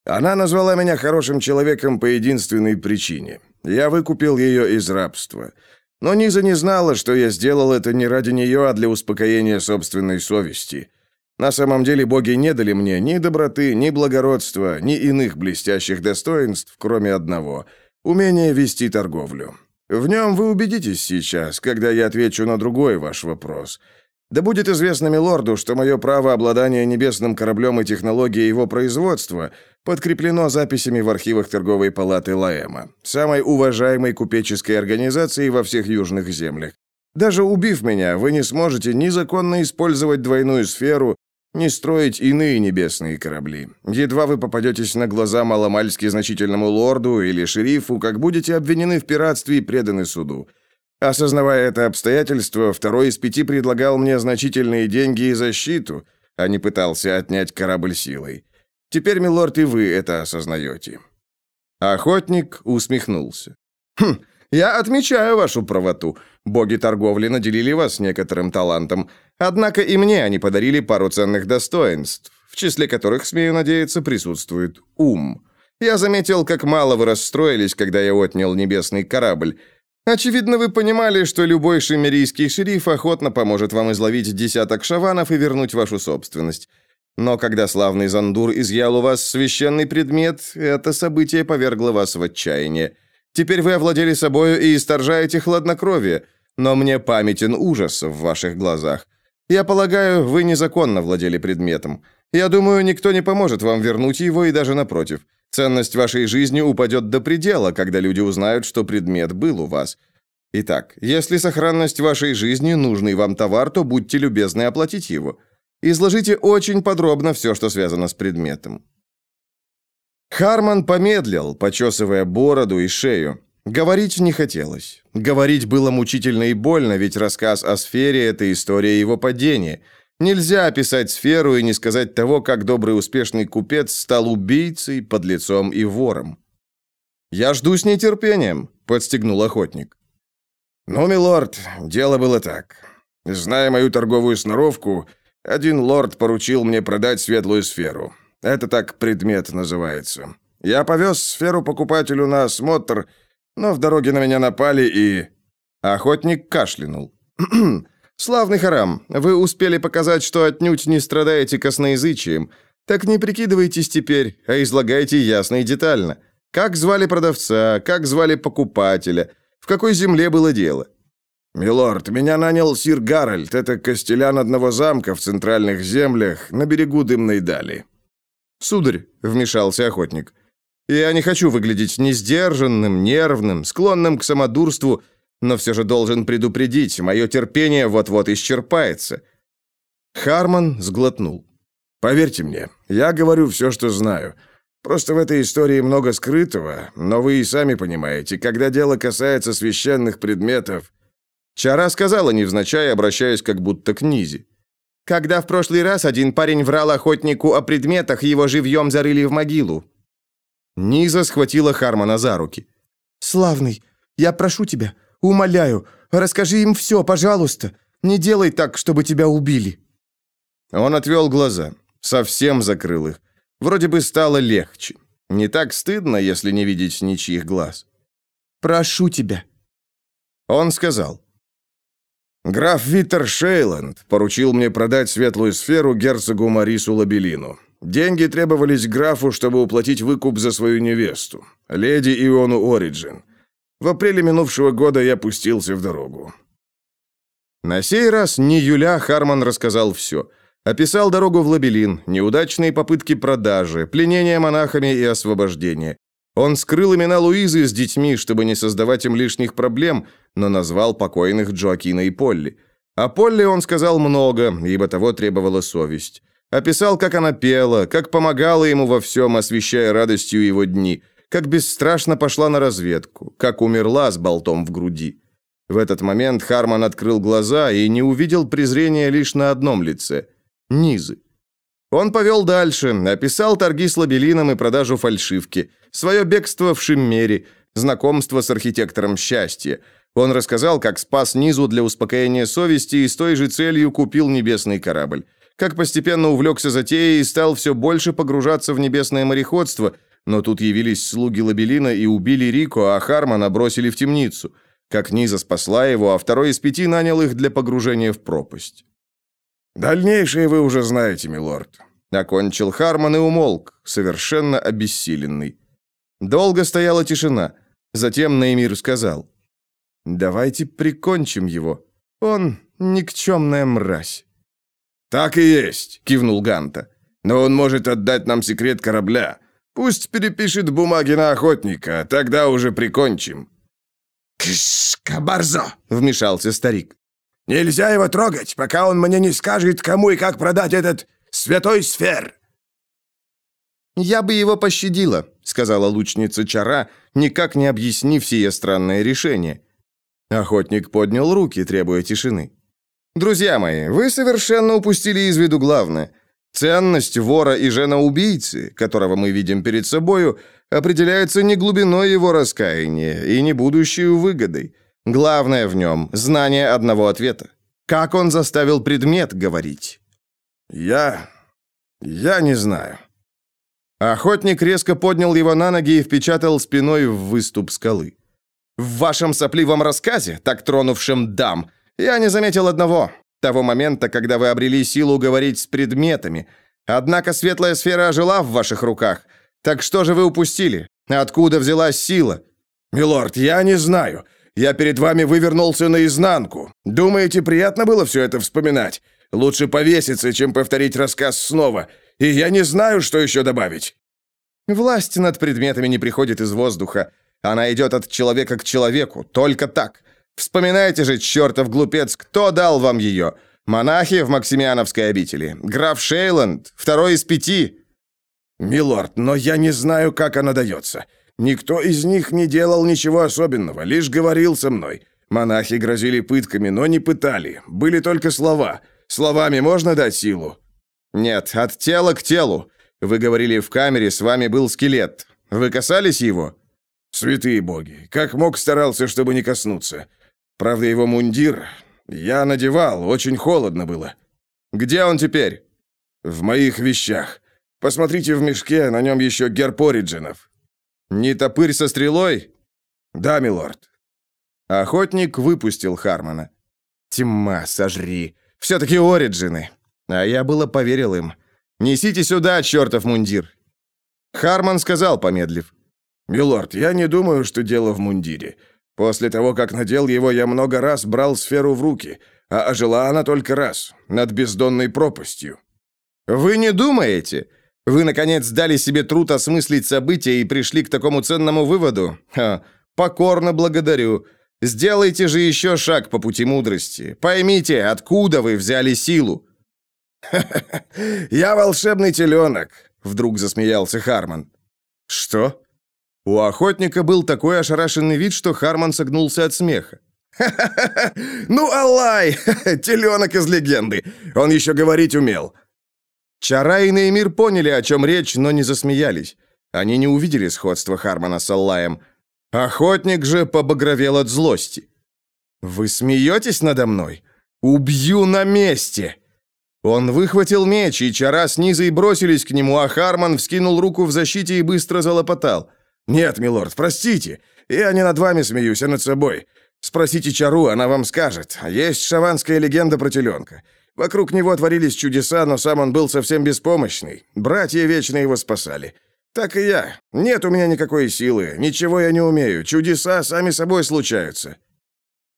Она назвала меня хорошим человеком по единственной причине. Я выкупил ее из рабства. Но Низа не знала, что я сделал это не ради нее, а для успокоения собственной совести. На самом деле боги не дали мне ни доброты, ни благородства, ни иных блестящих достоинств, кроме одного – умения вести торговлю. В нем вы убедитесь сейчас, когда я отвечу на другой ваш вопрос. Да будет известно милорду, что мое право обладания небесным кораблем и технологией его производства подкреплено записями в архивах торговой палаты Лаэма, самой уважаемой купеческой организации во всех южных землях. Даже убив меня, вы не сможете ни законно использовать двойную сферу, не строить иные небесные корабли. Едва вы попадетесь на глаза маломальски значительному лорду или шерифу, как будете обвинены в пиратстве и преданы суду. Осознавая это обстоятельство, второй из пяти предлагал мне значительные деньги и защиту, а не пытался отнять корабль силой. Теперь, милорд, и вы это осознаете». Охотник усмехнулся. «Хм, я отмечаю вашу правоту. Боги торговли наделили вас некоторым талантом. Однако и мне они подарили пару ценных достоинств, в числе которых, смею надеяться, присутствует ум. Я заметил, как мало вы расстроились, когда я отнял небесный корабль. Очевидно, вы понимали, что любой шимерийский шериф охотно поможет вам изловить десяток шаванов и вернуть вашу собственность. Но когда славный Зандур изъял у вас священный предмет, это событие повергло вас в отчаяние. Теперь вы овладели собою и исторжаете хладнокровие, но мне памятен ужас в ваших глазах. Я полагаю, вы незаконно владели предметом. Я думаю, никто не поможет вам вернуть его и даже напротив. Ценность вашей жизни упадет до предела, когда люди узнают, что предмет был у вас. Итак, если сохранность вашей жизни нужный вам товар, то будьте любезны оплатить его. Изложите очень подробно все, что связано с предметом. Харман помедлил, почесывая бороду и шею. Говорить не хотелось. Говорить было мучительно и больно, ведь рассказ о сфере – это история его падения. Нельзя описать сферу и не сказать того, как добрый успешный купец стал убийцей, подлецом и вором. «Я жду с нетерпением», – подстегнул охотник. «Ну, милорд, дело было так. Зная мою торговую сноровку, один лорд поручил мне продать светлую сферу. Это так предмет называется. Я повез сферу покупателю на осмотр – но в дороге на меня напали и...» Охотник кашлянул. Славный Харам, вы успели показать, что отнюдь не страдаете косноязычием. Так не прикидывайтесь теперь, а излагайте ясно и детально. Как звали продавца, как звали покупателя, в какой земле было дело. «Милорд, меня нанял сир Гарольд, это костелян одного замка в центральных землях на берегу Дымной Дали». «Сударь», — вмешался охотник, — «я не хочу выглядеть несдержанным, нервным, склонным к самодурству, но все же должен предупредить, мое терпение вот-вот исчерпается». Харман сглотнул. «Поверьте мне, я говорю все, что знаю. Просто в этой истории много скрытого, но вы и сами понимаете, когда дело касается священных предметов...» Чара сказала невзначай, обращаясь как будто к Низе. «Когда в прошлый раз один парень врал охотнику о предметах, его живьем зарыли в могилу». Низа схватила Хармана за руки. «Славный, я прошу тебя, Умоляю, расскажи им все, пожалуйста. Не делай так, чтобы тебя убили». Он отвел глаза, совсем закрыл их. Вроде бы стало легче. Не так стыдно, если не видеть ничьих глаз. «Прошу тебя». Он сказал. «Граф Виттер Шейланд поручил мне продать светлую сферу герцогу Марису Лабелину. Деньги требовались графу, чтобы уплатить выкуп за свою невесту, леди Иону Ориджин. В апреле минувшего года я пустился в дорогу. На сей раз не Юля Харман рассказал все. Описал дорогу в Лабелин, неудачные попытки продажи, пленение монахами и освобождение. Он скрыл имена Луизы с детьми, чтобы не создавать им лишних проблем, но назвал покойных Джоакина и Полли. О Полли он сказал много, ибо того требовала совесть. Описал, как она пела, как помогала ему во всем, освещая радостью его дни – как бесстрашно пошла на разведку, как умерла с болтом в груди. В этот момент Харман открыл глаза и не увидел презрения лишь на одном лице – Низы. Он повел дальше, описал торги с лабелином и продажу фальшивки, свое бегство в Шиммере, знакомство с архитектором счастья. Он рассказал, как спас Низу для успокоения совести и с той же целью купил небесный корабль. Как постепенно увлекся затеей и стал все больше погружаться в небесное мореходство, но тут явились слуги Лабелина и убили Рико, а Хармана бросили в темницу. Как Низа спасла его, а второй из пяти нанял их для погружения в пропасть. «Дальнейшее вы уже знаете, милорд», — окончил Харман и умолк, совершенно обессиленный. Долго стояла тишина. Затем Неймир сказал, «Давайте прикончим его. Он никчемная мразь». «Так и есть», — кивнул Ганта. «Но он может отдать нам секрет корабля. Пусть перепишет бумаги на охотника, тогда уже прикончим». «Кш, кабарзо!» — вмешался старик. «Нельзя его трогать, пока он мне не скажет, кому и как продать этот святой сфер». «Я бы его пощадила», — сказала лучница Чара, никак не объяснив сие странное решение. Охотник поднял руки, требуя тишины. «Друзья мои, вы совершенно упустили из виду главное — Ценность вора и жена-убийцы, которого мы видим перед собою, определяется не глубиной его раскаяния и не будущей выгодой. Главное в нем – знание одного ответа. Как он заставил предмет говорить? «Я... я не знаю». Охотник резко поднял его на ноги и впечатал спиной в выступ скалы. «В вашем сопливом рассказе, так тронувшем дам, я не заметил одного того момента, когда вы обрели силу говорить с предметами. Однако светлая сфера ожила в ваших руках. Так что же вы упустили? Откуда взялась сила? Милорд, я не знаю. Я перед вами вывернулся наизнанку. Думаете, приятно было все это вспоминать? Лучше повеситься, чем повторить рассказ снова. И я не знаю, что еще добавить. Власть над предметами не приходит из воздуха. Она идет от человека к человеку, только так. Вспоминайте же, чертов глупец, кто дал вам ее? Монахи в Максимиановской обители, граф Шейланд, второй из пяти». «Милорд, но я не знаю, как она дается. Никто из них не делал ничего особенного, лишь говорил со мной. Монахи грозили пытками, но не пытали. Были только слова. Словами можно дать силу?» «Нет, от тела к телу. Вы говорили, в камере с вами был скелет. Вы касались его?» «Святые боги, как мог старался, чтобы не коснуться. Правда, его мундир я надевал, очень холодно было. Где он теперь? В моих вещах. Посмотрите в мешке, на нем еще герб Ориджинов. Не топырь со стрелой? Да, милорд. Охотник выпустил Хармона. Тьма, сожри. Все-таки Ориджины. А я было поверил им. Несите сюда, чертов мундир. Харман сказал, помедлив. «Милорд, я не думаю, что дело в мундире. После того, как надел его, я много раз брал сферу в руки, а ожила она только раз, над бездонной пропастью». «Вы не думаете? Вы, наконец, дали себе труд осмыслить события и пришли к такому ценному выводу? Ха, покорно благодарю. Сделайте же еще шаг по пути мудрости. Поймите, откуда вы взяли силу». «Я волшебный теленок», — вдруг засмеялся Харман. «Что?» У охотника был такой ошарашенный вид, что Харман согнулся от смеха. Ну, Аллай! Теленок из легенды! Он еще говорить умел!» Чара и Неймир поняли, о чем речь, но не засмеялись. Они не увидели сходства Хармана с Аллаем. Охотник же побагровел от злости. «Вы смеетесь надо мной? Убью на месте!» Он выхватил меч, и чара с низой бросились к нему, а Харман вскинул руку в защите и быстро залопотал. «Нет, милорд, простите. Я не над вами смеюсь, а над собой. Спросите Чару, она вам скажет. Есть шаванская легенда про теленка. Вокруг него творились чудеса, но сам он был совсем беспомощный. Братья вечно его спасали. Так и я. Нет у меня никакой силы, ничего я не умею. Чудеса сами собой случаются».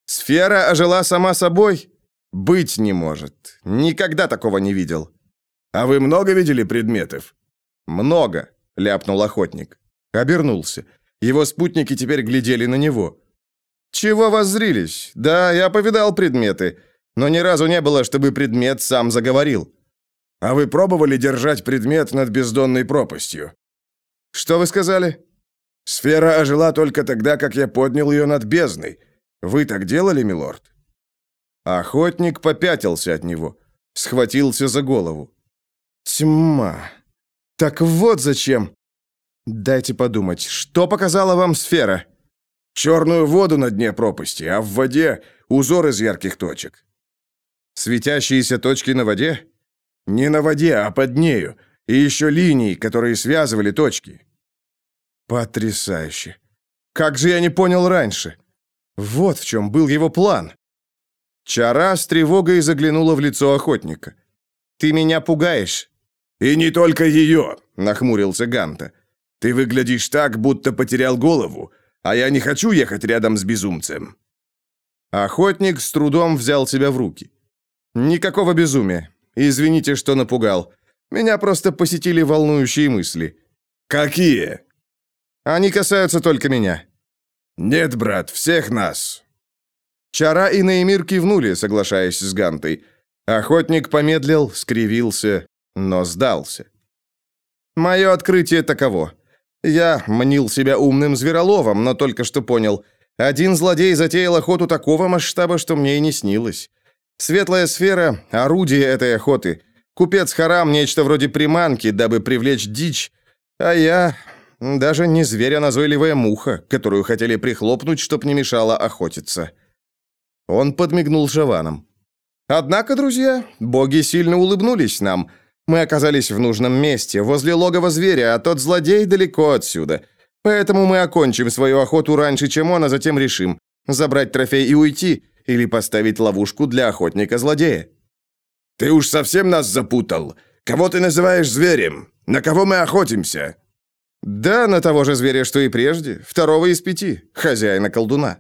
«Сфера ожила сама собой?» «Быть не может. Никогда такого не видел». «А вы много видели предметов?» «Много», — ляпнул охотник. Обернулся. Его спутники теперь глядели на него. «Чего воззрились? Да, я повидал предметы, но ни разу не было, чтобы предмет сам заговорил». «А вы пробовали держать предмет над бездонной пропастью?» «Что вы сказали?» «Сфера ожила только тогда, как я поднял ее над бездной. Вы так делали, милорд?» Охотник попятился от него, схватился за голову. «Тьма! Так вот зачем!» «Дайте подумать, что показала вам сфера?» «Черную воду на дне пропасти, а в воде узор из ярких точек». «Светящиеся точки на воде?» «Не на воде, а под нею. И еще линии, которые связывали точки». «Потрясающе! Как же я не понял раньше! Вот в чем был его план!» Чара с тревогой заглянула в лицо охотника. «Ты меня пугаешь!» «И не только ее!» — нахмурился Ганта. Ты выглядишь так, будто потерял голову, а я не хочу ехать рядом с безумцем». Охотник с трудом взял себя в руки. «Никакого безумия. Извините, что напугал. Меня просто посетили волнующие мысли». «Какие?» «Они касаются только меня». «Нет, брат, всех нас». Чара и Наимир кивнули, соглашаясь с Гантой. Охотник помедлил, скривился, но сдался. «Мое открытие таково. Я мнил себя умным звероловом, но только что понял. Один злодей затеял охоту такого масштаба, что мне и не снилось. Светлая сфера — орудие этой охоты. Купец Харам — нечто вроде приманки, дабы привлечь дичь. А я даже не зверь, а назойливая муха, которую хотели прихлопнуть, чтоб не мешала охотиться. Он подмигнул Шаваном. Однако, друзья, боги сильно улыбнулись нам — мы оказались в нужном месте, возле логова зверя, а тот злодей далеко отсюда. Поэтому мы окончим свою охоту раньше, чем он, а затем решим, забрать трофей и уйти, или поставить ловушку для охотника-злодея». «Ты уж совсем нас запутал. Кого ты называешь зверем? На кого мы охотимся?» «Да, на того же зверя, что и прежде. Второго из пяти. Хозяина-колдуна».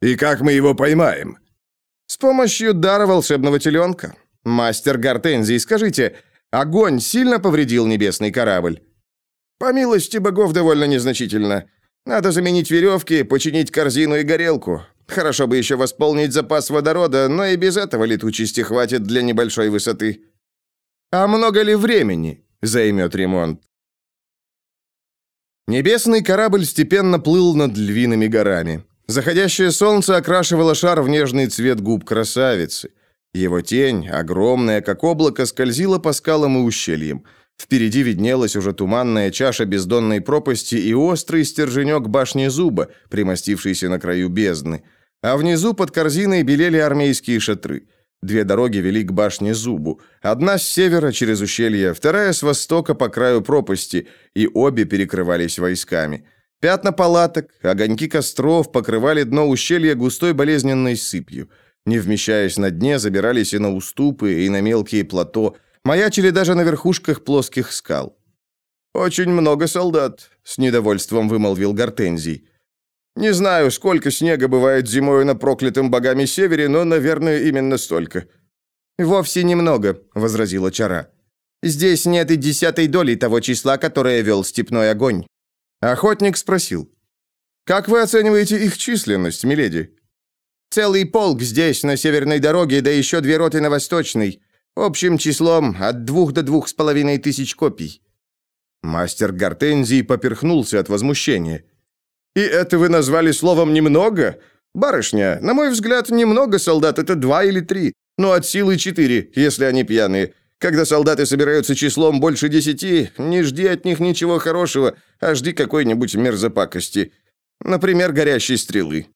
«И как мы его поймаем?» «С помощью дара волшебного теленка. Мастер Гортензий, скажите, Огонь сильно повредил небесный корабль? По милости богов довольно незначительно. Надо заменить веревки, починить корзину и горелку. Хорошо бы еще восполнить запас водорода, но и без этого летучести хватит для небольшой высоты. А много ли времени займет ремонт? Небесный корабль степенно плыл над львиными горами. Заходящее солнце окрашивало шар в нежный цвет губ красавицы. Его тень, огромная, как облако, скользила по скалам и ущельям. Впереди виднелась уже туманная чаша бездонной пропасти и острый стерженек башни зуба, примостившийся на краю бездны. А внизу под корзиной белели армейские шатры. Две дороги вели к башне Зубу. Одна с севера через ущелье, вторая с востока по краю пропасти, и обе перекрывались войсками. Пятна палаток, огоньки костров покрывали дно ущелья густой болезненной сыпью. не вмещаясь на дне, забирались и на уступы, и на мелкие плато, маячили даже на верхушках плоских скал. «Очень много солдат», — с недовольством вымолвил Гортензий. «Не знаю, сколько снега бывает зимой на проклятом богами севере, но, наверное, именно столько». «Вовсе немного», — возразила Чара. «Здесь нет и десятой доли того числа, которое вел степной огонь». Охотник спросил. «Как вы оцениваете их численность, миледи?» «Целый полк здесь, на северной дороге, да еще две роты на восточной. Общим числом от двух до двух с половиной тысяч копий». Мастер Гортензий поперхнулся от возмущения. «И это вы назвали словом «немного»? Барышня, на мой взгляд, немного солдат – это два или три, но от силы четыре, если они пьяные. Когда солдаты собираются числом больше десяти, не жди от них ничего хорошего, а жди какой-нибудь мерзопакости. Например, горящей стрелы».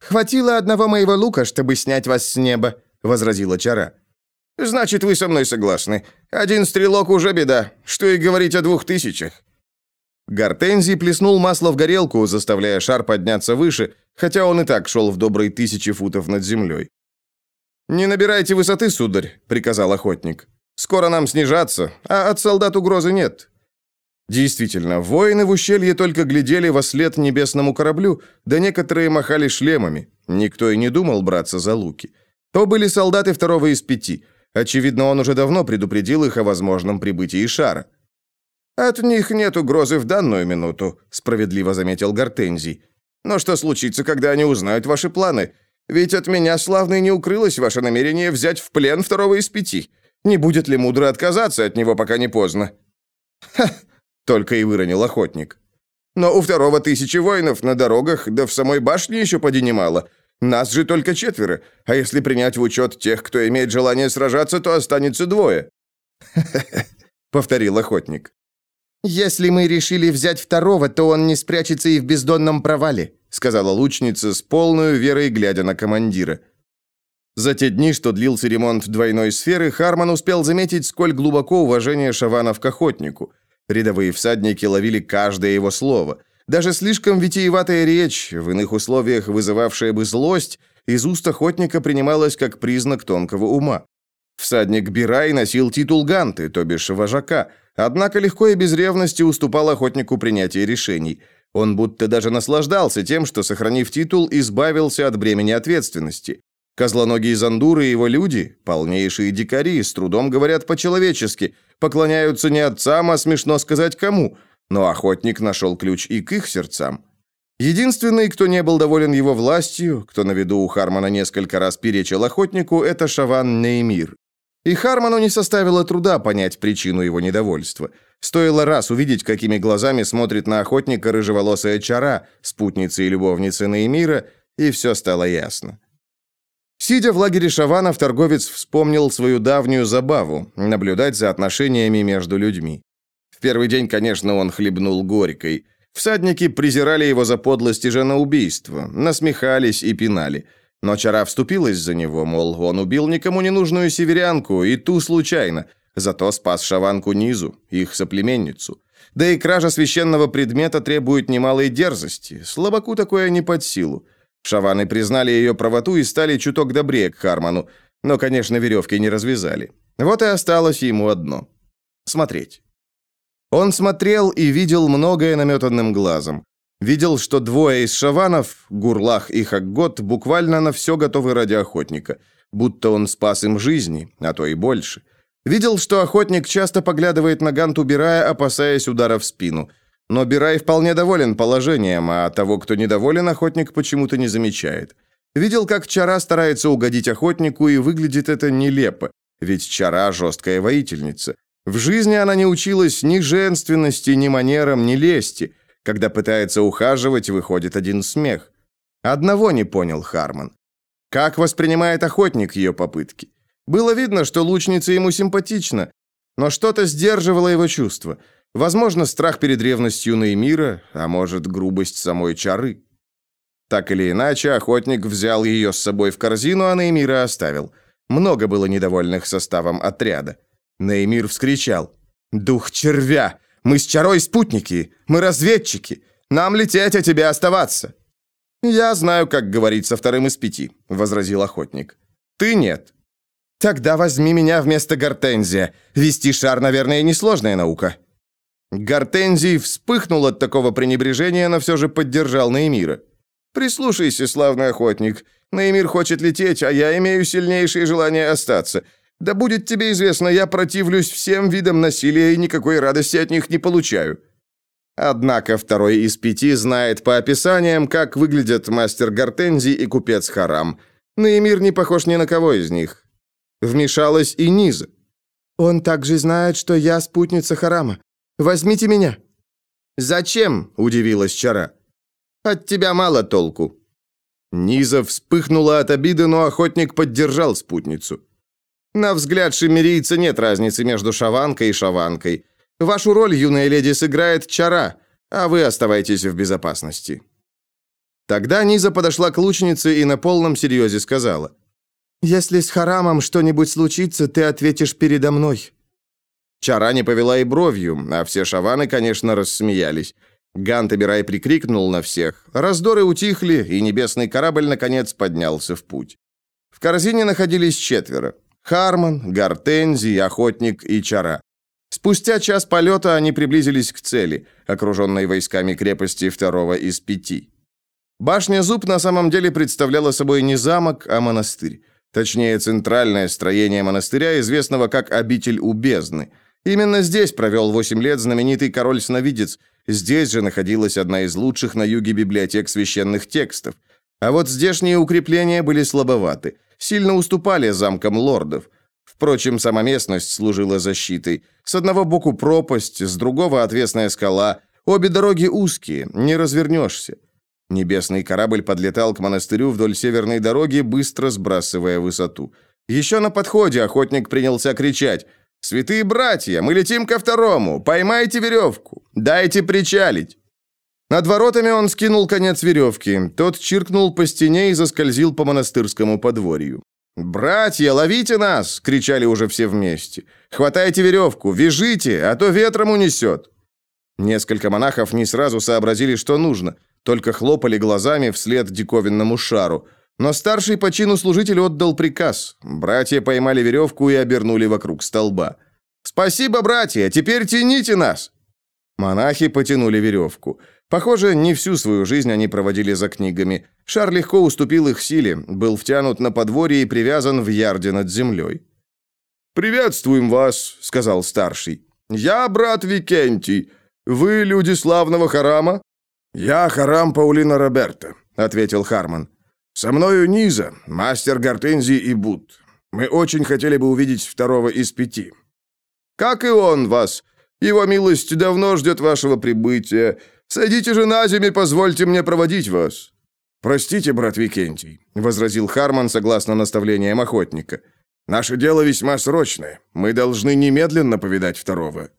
«Хватило одного моего лука, чтобы снять вас с неба», — возразила Чара. «Значит, вы со мной согласны. Один стрелок уже беда. Что и говорить о двух тысячах». Гортензий плеснул масло в горелку, заставляя шар подняться выше, хотя он и так шел в добрые тысячи футов над землей. «Не набирайте высоты, сударь», — приказал охотник. «Скоро нам снижаться, а от солдат угрозы нет». Действительно, воины в ущелье только глядели во след небесному кораблю, да некоторые махали шлемами. Никто и не думал браться за луки. То были солдаты второго из пяти. Очевидно, он уже давно предупредил их о возможном прибытии шара. «От них нет угрозы в данную минуту», — справедливо заметил Гортензий. «Но что случится, когда они узнают ваши планы? Ведь от меня, славно, не укрылось ваше намерение взять в плен второго из пяти. Не будет ли мудро отказаться от него, пока не поздно?» «Ха!» — только и выронил охотник. «Но у второго тысячи воинов на дорогах, да в самой башне еще поди немало. Нас же только четверо, а если принять в учет тех, кто имеет желание сражаться, то останется двое». «Ха-ха-ха!» — повторил охотник. «Если мы решили взять второго, то он не спрячется и в бездонном провале», сказала лучница с полной верой, глядя на командира. За те дни, что длился ремонт двойной сферы, Харман успел заметить, сколь глубоко уважение Шавана к охотнику. Рядовые всадники ловили каждое его слово. Даже слишком витиеватая речь, в иных условиях вызывавшая бы злость, из уст охотника принималась как признак тонкого ума. Всадник Бирай носил титул Ганты, то бишь вожака – Однако легко и без ревности уступал охотнику принятия решений. Он будто даже наслаждался тем, что, сохранив титул, избавился от бремени ответственности. Козлоногие зандуры и его люди, полнейшие дикари, с трудом говорят по-человечески, поклоняются не отцам, а смешно сказать кому, но охотник нашел ключ и к их сердцам. Единственный, кто не был доволен его властью, кто на виду у Хармона несколько раз перечил охотнику, это Шаван Неймир. И Харману не составило труда понять причину его недовольства. Стоило раз увидеть, какими глазами смотрит на охотника рыжеволосая чара, спутница и любовница Наимира, и все стало ясно. Сидя в лагере Шаванов, торговец вспомнил свою давнюю забаву – наблюдать за отношениями между людьми. В первый день, конечно, он хлебнул горькой. Всадники презирали его за подлость и женоубийство, насмехались и пинали – но Чара вступилась за него, мол, он убил никому не нужную северянку, и ту случайно, зато спас шаванку Низу, их соплеменницу. Да и кража священного предмета требует немалой дерзости, слабаку такое не под силу. Шаваны признали ее правоту и стали чуток добрее к Харману, но, конечно, веревки не развязали. Вот и осталось ему одно – смотреть. Он смотрел и видел многое наметанным глазом. Видел, что двое из шаванов, Гурлах и Хаггот, буквально на все готовы ради охотника, будто он спас им жизни, а то и больше. Видел, что охотник часто поглядывает на Ганту Бирая, опасаясь удара в спину. Но Бирай вполне доволен положением, а того, кто недоволен, охотник почему-то не замечает. Видел, как Чара старается угодить охотнику, и выглядит это нелепо, ведь Чара – жесткая воительница. В жизни она не училась ни женственности, ни манерам, ни лести – когда пытается ухаживать, выходит один смех. Одного не понял Харман. Как воспринимает охотник ее попытки? Было видно, что лучница ему симпатична, но что-то сдерживало его чувства. Возможно, страх перед ревностью Неймира, а может, грубость самой чары. Так или иначе, охотник взял ее с собой в корзину, а Неймира оставил. Много было недовольных составом отряда. Неймир вскричал. «Дух червя! Мы с Чарой спутники, мы разведчики. Нам лететь, а тебе оставаться». «Я знаю, как говорить со вторым из пяти», — возразил охотник. «Ты нет». «Тогда возьми меня вместо Гортензия. Вести шар, наверное, несложная наука». Гортензий вспыхнул от такого пренебрежения, но все же поддержал Наимира. «Прислушайся, славный охотник. Наимир хочет лететь, а я имею сильнейшее желание остаться. Да будет тебе известно, я противлюсь всем видам насилия и никакой радости от них не получаю». Однако второй из пяти знает по описаниям, как выглядят мастер Гортензий и купец Харам. Наимир не похож ни на кого из них. Вмешалась и Низа. «Он также знает, что я спутница Харама. Возьмите меня». «Зачем?» – удивилась Чара. «От тебя мало толку». Низа вспыхнула от обиды, но охотник поддержал спутницу. На взгляд шемерийца нет разницы между шаванкой и шаванкой. Вашу роль, юная леди, сыграет чара, а вы оставайтесь в безопасности». Тогда Низа подошла к лучнице и на полном серьезе сказала. «Если с Харамом что-нибудь случится, ты ответишь передо мной». Чара не повела и бровью, а все шаваны, конечно, рассмеялись. Гантабирай прикрикнул на всех. Раздоры утихли, и небесный корабль, наконец, поднялся в путь. В корзине находились четверо. Харман, Гортензий, Охотник и Чара. Спустя час полета они приблизились к цели, окруженной войсками крепости второго из пяти. Башня Зуб на самом деле представляла собой не замок, а монастырь. Точнее, центральное строение монастыря, известного как обитель у. Именно здесь провел 8 лет знаменитый король-сновидец. Здесь же находилась одна из лучших на юге библиотек священных текстов. А вот здешние укрепления были слабоваты, сильно уступали замкам лордов. Впрочем, сама местность служила защитой. С одного боку пропасть, с другого отвесная скала. Обе дороги узкие, не развернешься. Небесный корабль подлетал к монастырю вдоль северной дороги, быстро сбрасывая высоту. Еще на подходе охотник принялся кричать – «Святые братья, мы летим ко второму! Поймайте веревку! Дайте причалить!» Над воротами он скинул конец веревки. Тот чиркнул по стене и заскользил по монастырскому подворью. «Братья, ловите нас!» — кричали уже все вместе. «Хватайте веревку, вяжите, а то ветром унесет!» Несколько монахов не сразу сообразили, что нужно, только хлопали глазами вслед диковинному шару — но старший по чину служитель отдал приказ. Братья поймали веревку и обернули вокруг столба. «Спасибо, братья! Теперь тяните нас!» Монахи потянули веревку. Похоже, не всю свою жизнь они проводили за книгами. Шар легко уступил их силе, был втянут на подворье и привязан в ярде над землей. «Приветствуем вас», — сказал старший. «Я брат Викентий. Вы люди славного Харама?» «Я Харам Паулина Роберта», — ответил Харман. «Со мною Низа, мастер Гортензии и Бут. Мы очень хотели бы увидеть второго из пяти». «Как и он вас. Его милость давно ждет вашего прибытия. Садите же на землю и позвольте мне проводить вас». «Простите, брат Викентий», — возразил Харман согласно наставлениям охотника. «Наше дело весьма срочное. Мы должны немедленно повидать второго».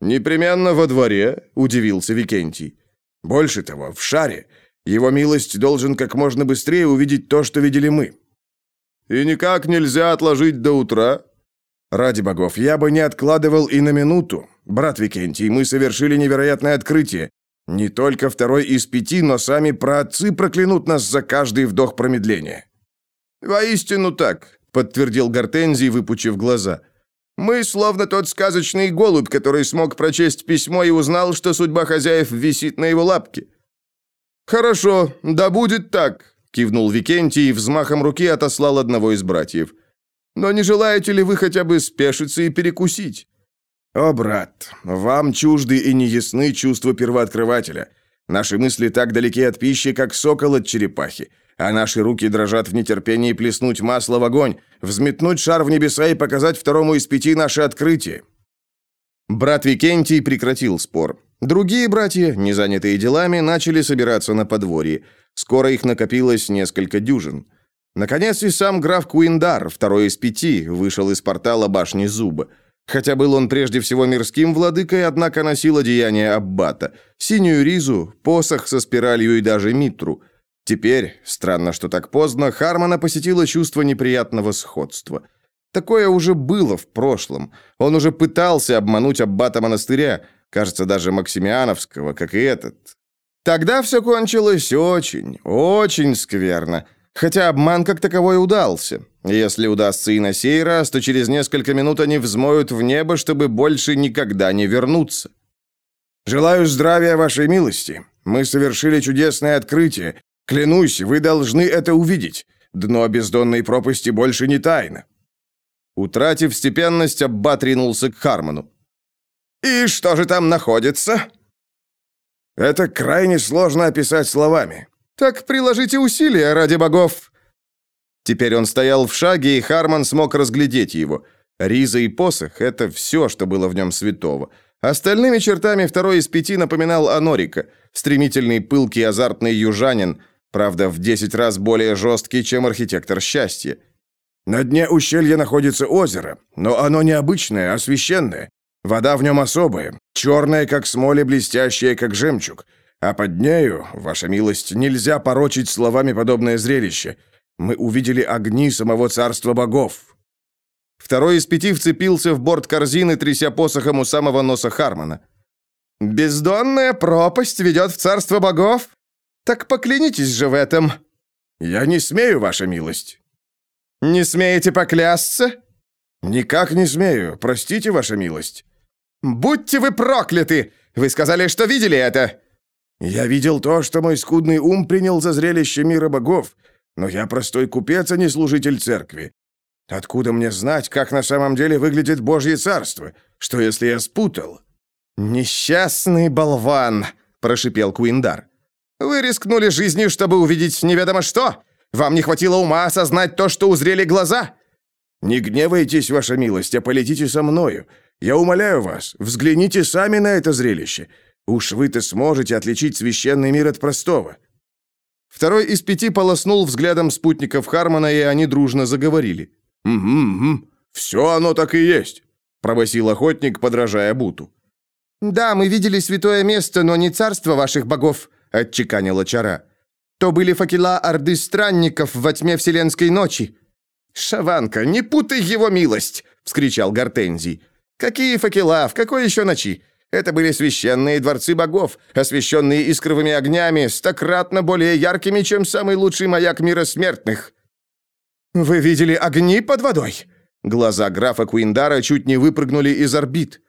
«Непременно во дворе», — удивился Викентий. «Больше того, в шаре. Его милость должен как можно быстрее увидеть то, что видели мы». «И никак нельзя отложить до утра?» «Ради богов, я бы не откладывал и на минуту. Брат Викентий, мы совершили невероятное открытие. Не только второй из пяти, но сами праотцы проклянут нас за каждый вдох промедления». «Воистину так», — подтвердил Гортензий, выпучив глаза. «Мы словно тот сказочный голубь, который смог прочесть письмо и узнал, что судьба хозяев висит на его лапке. «Хорошо, да будет так», — кивнул Викентий и взмахом руки отослал одного из братьев. «Но не желаете ли вы хотя бы спешиться и перекусить?» «О, брат, вам чужды и неясны чувства первооткрывателя. Наши мысли так далеки от пищи, как сокол от черепахи, а наши руки дрожат в нетерпении плеснуть масло в огонь, взметнуть шар в небеса и показать второму из пяти наше открытие». Брат Викентий прекратил спор. Другие братья, не занятые делами, начали собираться на подворье. Скоро их накопилось несколько дюжин. Наконец и сам граф Куиндар, второй из пяти, вышел из портала башни Зуба. Хотя был он прежде всего мирским владыкой, однако носил одеяние аббата, синюю ризу, посох со спиралью и даже митру. Теперь, странно, что так поздно, Хармона посетило чувство неприятного сходства. Такое уже было в прошлом. Он уже пытался обмануть аббата монастыря, Кажется, даже Максимиановского, как и этот. Тогда все кончилось очень, очень скверно. Хотя обман как таковой удался. Если удастся и на сей раз, то через несколько минут они взмоют в небо, чтобы больше никогда не вернуться. «Желаю здравия вашей милости. Мы совершили чудесное открытие. Клянусь, вы должны это увидеть. Дно бездонной пропасти больше не тайна». Утратив степенность, Аббат ринулся к Хармону. «И что же там находится?» «Это крайне сложно описать словами». «Так приложите усилия ради богов». Теперь он стоял в шаге, и Хармон смог разглядеть его. Риза и посох — это все, что было в нем святого. Остальными чертами второй из пяти напоминал Анорика, стремительный, пылкий, азартный южанин, правда, в десять раз более жесткий, чем архитектор счастья. На дне ущелья находится озеро, но оно не обычное, а священное. Вода в нем особая, черная, как смоль, блестящая, как жемчуг. А под нею, ваша милость, нельзя порочить словами подобное зрелище. Мы увидели огни самого царства богов». Второй из пяти вцепился в борт корзины, тряся посохом у самого носа Хармона. «Бездонная пропасть ведет в царство богов? Так поклянитесь же в этом!» «Я не смею, ваша милость». «Не смеете поклясться?» «Никак не смею. Простите, ваша милость». «Будьте вы прокляты! Вы сказали, что видели это!» «Я видел то, что мой скудный ум принял за зрелище мира богов, но я простой купец, а не служитель церкви. Откуда мне знать, как на самом деле выглядит Божье царство? Что, если я спутал?» «Несчастный болван!» – прошипел Куиндар. «Вы рискнули жизнью, чтобы увидеть неведомо что! Вам не хватило ума осознать то, что узрели глаза!» «Не гневайтесь, ваша милость, а полетите со мною. Я умоляю вас, взгляните сами на это зрелище. Уж вы-то сможете отличить священный мир от простого». Второй из пяти полоснул взглядом спутников Хармона, и они дружно заговорили. «Угу, угу, все оно так и есть», — пробасил охотник, подражая Буту. «Да, мы видели святое место, но не царство ваших богов», — отчеканила Чара. «То были факела орды странников во тьме вселенской ночи». «Шаванка, не путай его милость!» — вскричал Гортензий. Какие факела? В какой еще ночи? Это были священные дворцы богов, освещенные искровыми огнями, стократно более яркими, чем самый лучший маяк мира смертных. Вы видели огни под водой? Глаза графа Куиндара чуть не выпрыгнули из орбит.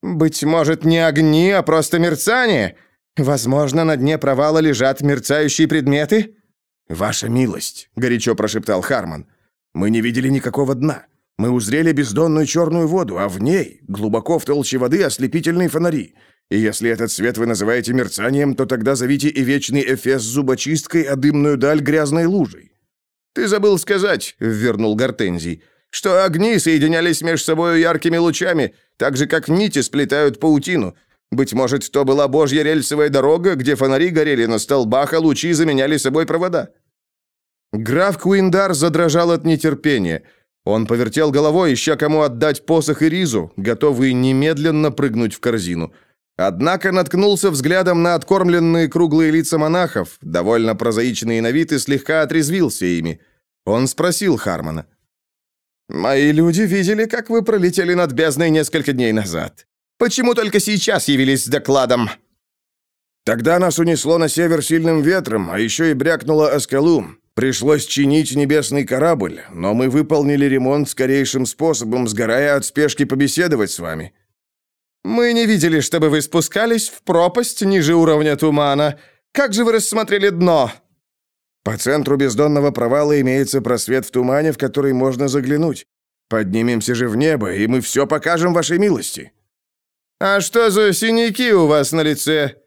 Быть может, не огни, а просто мерцание? Возможно, на дне провала лежат мерцающие предметы? Ваша милость, горячо прошептал Харман. Мы не видели никакого дна. Мы узрели бездонную черную воду, а в ней, глубоко в толще воды, ослепительные фонари. И если этот свет вы называете мерцанием, то тогда зовите и вечный Эфес зубочисткой, а дымную даль грязной лужей». «Ты забыл сказать», — вернул Гортензий, «что огни соединялись между собой яркими лучами, так же, как нити сплетают паутину. Быть может, то была божья рельсовая дорога, где фонари горели на столбах, а лучи заменяли собой провода». Граф Куиндар задрожал от нетерпения — он повертел головой, ища кому отдать посох и ризу, готовый немедленно прыгнуть в корзину. Однако наткнулся взглядом на откормленные круглые лица монахов, довольно прозаичные на вид, и слегка отрезвился ими. Он спросил Хармона. «Мои люди видели, как вы пролетели над бездной несколько дней назад. Почему только сейчас явились с докладом?» «Тогда нас унесло на север сильным ветром, а еще и брякнуло о скалу. Пришлось чинить небесный корабль, но мы выполнили ремонт скорейшим способом, сгорая от спешки побеседовать с вами». «Мы не видели, чтобы вы спускались в пропасть ниже уровня тумана. Как же вы рассмотрели дно?» «По центру бездонного провала имеется просвет в тумане, в который можно заглянуть. Поднимемся же в небо, и мы все покажем вашей милости». «А что за синяки у вас на лице?»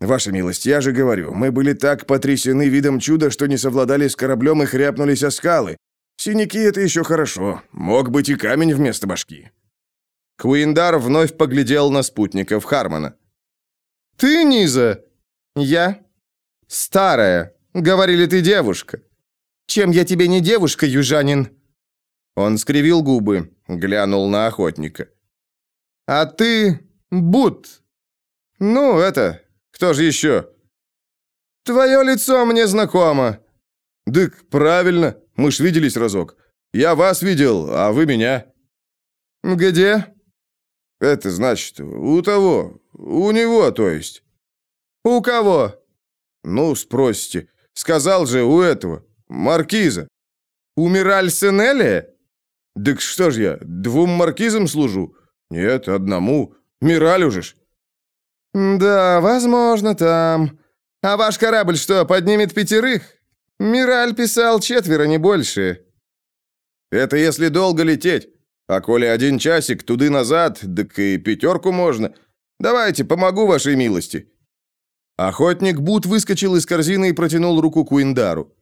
«Ваша милость, я же говорю, мы были так потрясены видом чуда, что не совладали с кораблем и хряпнулись о скалы. Синяки — это еще хорошо. Мог быть и камень вместо башки». Куиндар вновь поглядел на спутников Хармона. «Ты, Низа?» «Я?» «Старая. Говорили, ты девушка». «Чем я тебе не девушка, южанин?» Он скривил губы, глянул на охотника. «А ты... Бут. Ну, это... Кто же еще?» «Твое лицо мне знакомо». «Дык, правильно. Мы ж виделись разок. Я вас видел, а вы меня». «Где?» «Это значит, у того, у него, то есть». «У кого?» «Ну, спросите. Сказал же, у этого, маркиза». «У Мираль-Сенелия?» «Так что ж я, двум маркизам служу?» «Нет, одному. Мираль ж». «Да, возможно, там. А ваш корабль что, поднимет пятерых? Мираль писал четверо, не больше». «Это если долго лететь. А коли один часик туды-назад, так и пятерку можно. Давайте, помогу вашей милости». Охотник Бут выскочил из корзины и протянул руку Куиндару.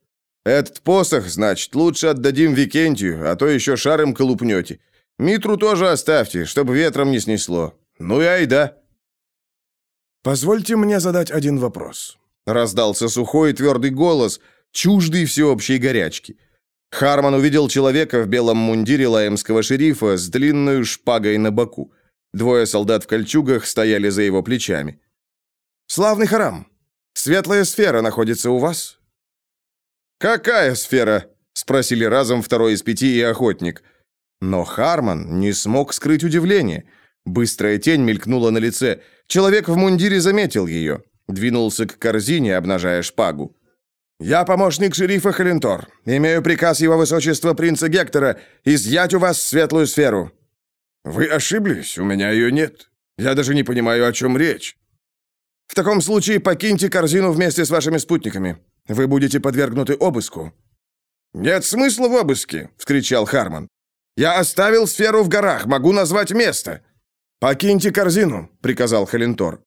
«Этот посох, значит, лучше отдадим Викентию, а то еще шаром колупнете. Митру тоже оставьте, чтобы ветром не снесло. Ну и айда». «Позвольте мне задать один вопрос», — раздался сухой и твердый голос, чуждый всеобщей горячки. Харман увидел человека в белом мундире лаемского шерифа с длинной шпагой на боку. Двое солдат в кольчугах стояли за его плечами. «Славный Харам, светлая сфера находится у вас?» «Какая сфера?» — спросили разом второй из пяти и охотник. Но Харман не смог скрыть удивление. Быстрая тень мелькнула на лице. Человек в мундире заметил ее. Двинулся к корзине, обнажая шпагу. «Я помощник шерифа Халентор. Имею приказ его высочества принца Гектора изъять у вас светлую сферу». «Вы ошиблись, у меня ее нет. Я даже не понимаю, о чем речь». «В таком случае покиньте корзину вместе с вашими спутниками. Вы будете подвергнуты обыску». «Нет смысла в обыске!» — вскричал Харман. «Я оставил сферу в горах, могу назвать место». «Покиньте корзину», — приказал Халентор.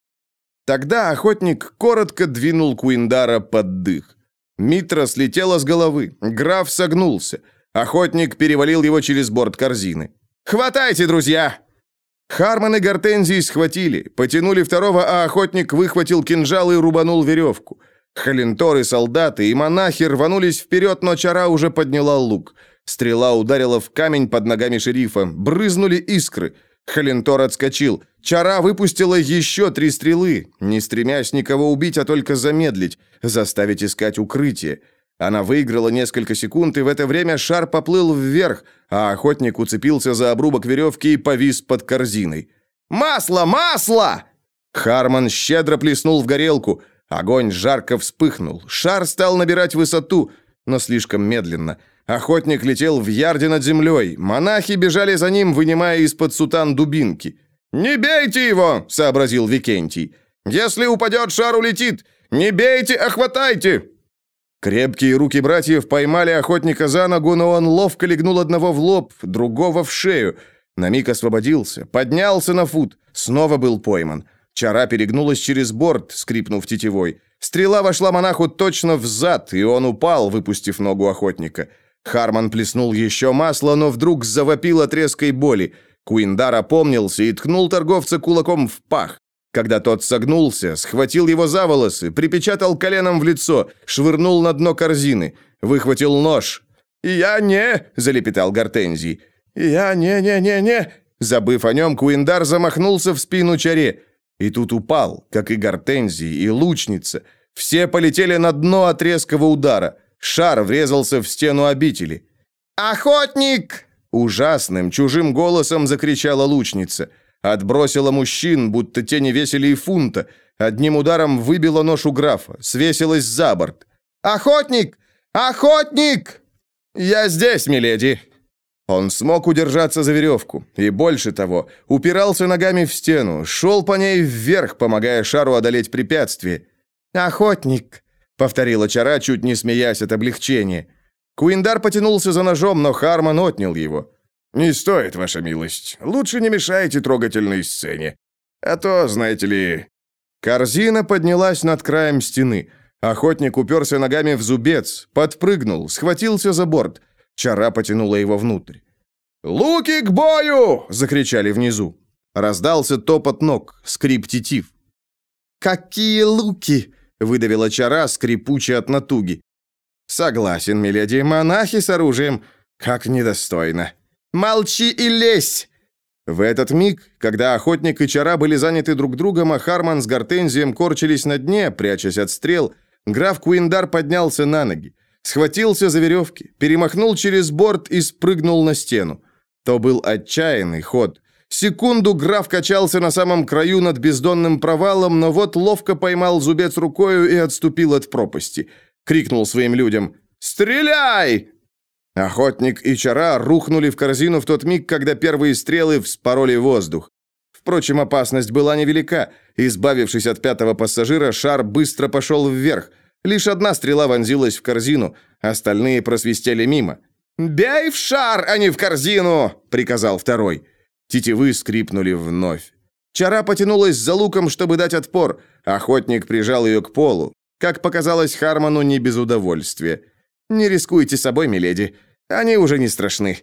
Тогда охотник коротко двинул Куиндара под дых. Митра слетела с головы, граф согнулся. Охотник перевалил его через борт корзины. «Хватайте, друзья!» Харман и Гортензии схватили, потянули второго, а охотник выхватил кинжал и рубанул веревку. Халентор солдаты, и монахи рванулись вперед, но чара уже подняла лук. Стрела ударила в камень под ногами шерифа, брызнули искры. Халентор отскочил. Чара выпустила еще три стрелы, не стремясь никого убить, а только замедлить, заставить искать укрытие. Она выиграла несколько секунд, и в это время шар поплыл вверх, а охотник уцепился за обрубок веревки и повис под корзиной. «Масло! Масло!» Харман щедро плеснул в горелку. Огонь жарко вспыхнул. Шар стал набирать высоту, но слишком медленно. Охотник летел в ярде над землей. Монахи бежали за ним, вынимая из-под сутан дубинки. «Не бейте его!» — сообразил Викентий. «Если упадет, шар улетит! Не бейте, а хватайте!» Крепкие руки братьев поймали охотника за ногу, но он ловко легнул одного в лоб, другого в шею. На миг освободился, поднялся на фут, снова был пойман. Чара перегнулась через борт, скрипнув тетивой. Стрела вошла монаху точно в зад, и он упал, выпустив ногу охотника. Харман плеснул еще масло, но вдруг завопил от резкой боли. Куиндар опомнился и ткнул торговца кулаком в пах. Когда тот согнулся, схватил его за волосы, припечатал коленом в лицо, швырнул на дно корзины, выхватил нож. «Я не!» – залепетал Гортензий. «Я не-не-не-не!» Забыв о нем, Куиндар замахнулся в спину Чаре. И тут упал, как и Гортензий, и лучница. Все полетели на дно от резкого удара. Шар врезался в стену обители. «Охотник!» Ужасным, чужим голосом закричала лучница. Отбросила мужчин, будто те не весили и фунта. Одним ударом выбила нож у графа, свесилась за борт. «Охотник! Охотник!» «Я здесь, миледи!» Он смог удержаться за веревку, и больше того, упирался ногами в стену, шел по ней вверх, помогая шару одолеть препятствие. «Охотник», — повторила Чара, чуть не смеясь от облегчения. Куиндар потянулся за ножом, но Харман отнял его. «Не стоит, ваша милость. Лучше не мешайте трогательной сцене. А то, знаете ли...» Корзина поднялась над краем стены. Охотник уперся ногами в зубец, подпрыгнул, схватился за борт — Чара потянула его внутрь. «Луки к бою!» — закричали внизу. Раздался топот ног, скрип тетив. «Какие луки!» — выдавила чара, скрипучая от натуги. «Согласен, миледи, монахи с оружием. Как недостойно!» «Молчи и лезь!» В этот миг, когда охотник и чара были заняты друг другом, а Харман с Гортензием корчились на дне, прячась от стрел, граф Куиндар поднялся на ноги. Схватился за веревки, перемахнул через борт и спрыгнул на стену. То был отчаянный ход. Секунду граф качался на самом краю над бездонным провалом, но вот ловко поймал зубец рукою и отступил от пропасти. Крикнул своим людям «Стреляй!» Охотник и чара рухнули в корзину в тот миг, когда первые стрелы вспороли воздух. Впрочем, опасность была невелика. Избавившись от пятого пассажира, шар быстро пошел вверх. Лишь одна стрела вонзилась в корзину, остальные просвистели мимо. «Бей в шар, а не в корзину!» — приказал второй. Тетивы скрипнули вновь. Чара потянулась за луком, чтобы дать отпор. Охотник прижал ее к полу. Как показалось Хармону, не без удовольствия. «Не рискуйте собой, миледи. Они уже не страшны».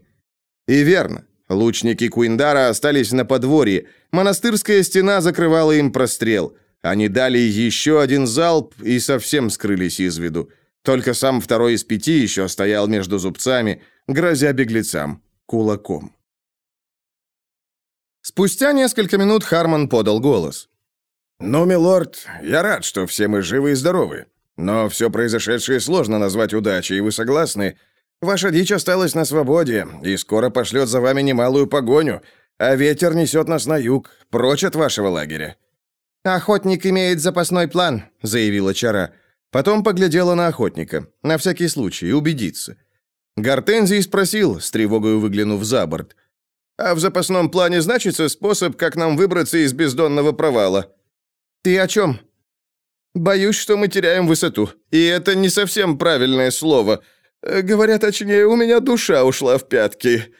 И верно. Лучники Куиндара остались на подворье. Монастырская стена закрывала им прострел. Они дали еще один залп и совсем скрылись из виду. Только сам второй из пяти еще стоял между зубцами, грозя беглецам кулаком. Спустя несколько минут Харман подал голос. «Ну, милорд, я рад, что все мы живы и здоровы. Но все произошедшее сложно назвать удачей, и вы согласны? Ваша дичь осталась на свободе, и скоро пошлет за вами немалую погоню, а ветер несет нас на юг, прочь от вашего лагеря». «Охотник имеет запасной план», — заявила Чара. Потом поглядела на охотника, на всякий случай, убедиться. Гортензий спросил, с тревогой выглянув за борт. А в запасном плане значится способ, как нам выбраться из бездонного провала. Ты о чем? Боюсь, что мы теряем высоту. И это не совсем правильное слово. Э, говоря точнее, у меня душа ушла в пятки.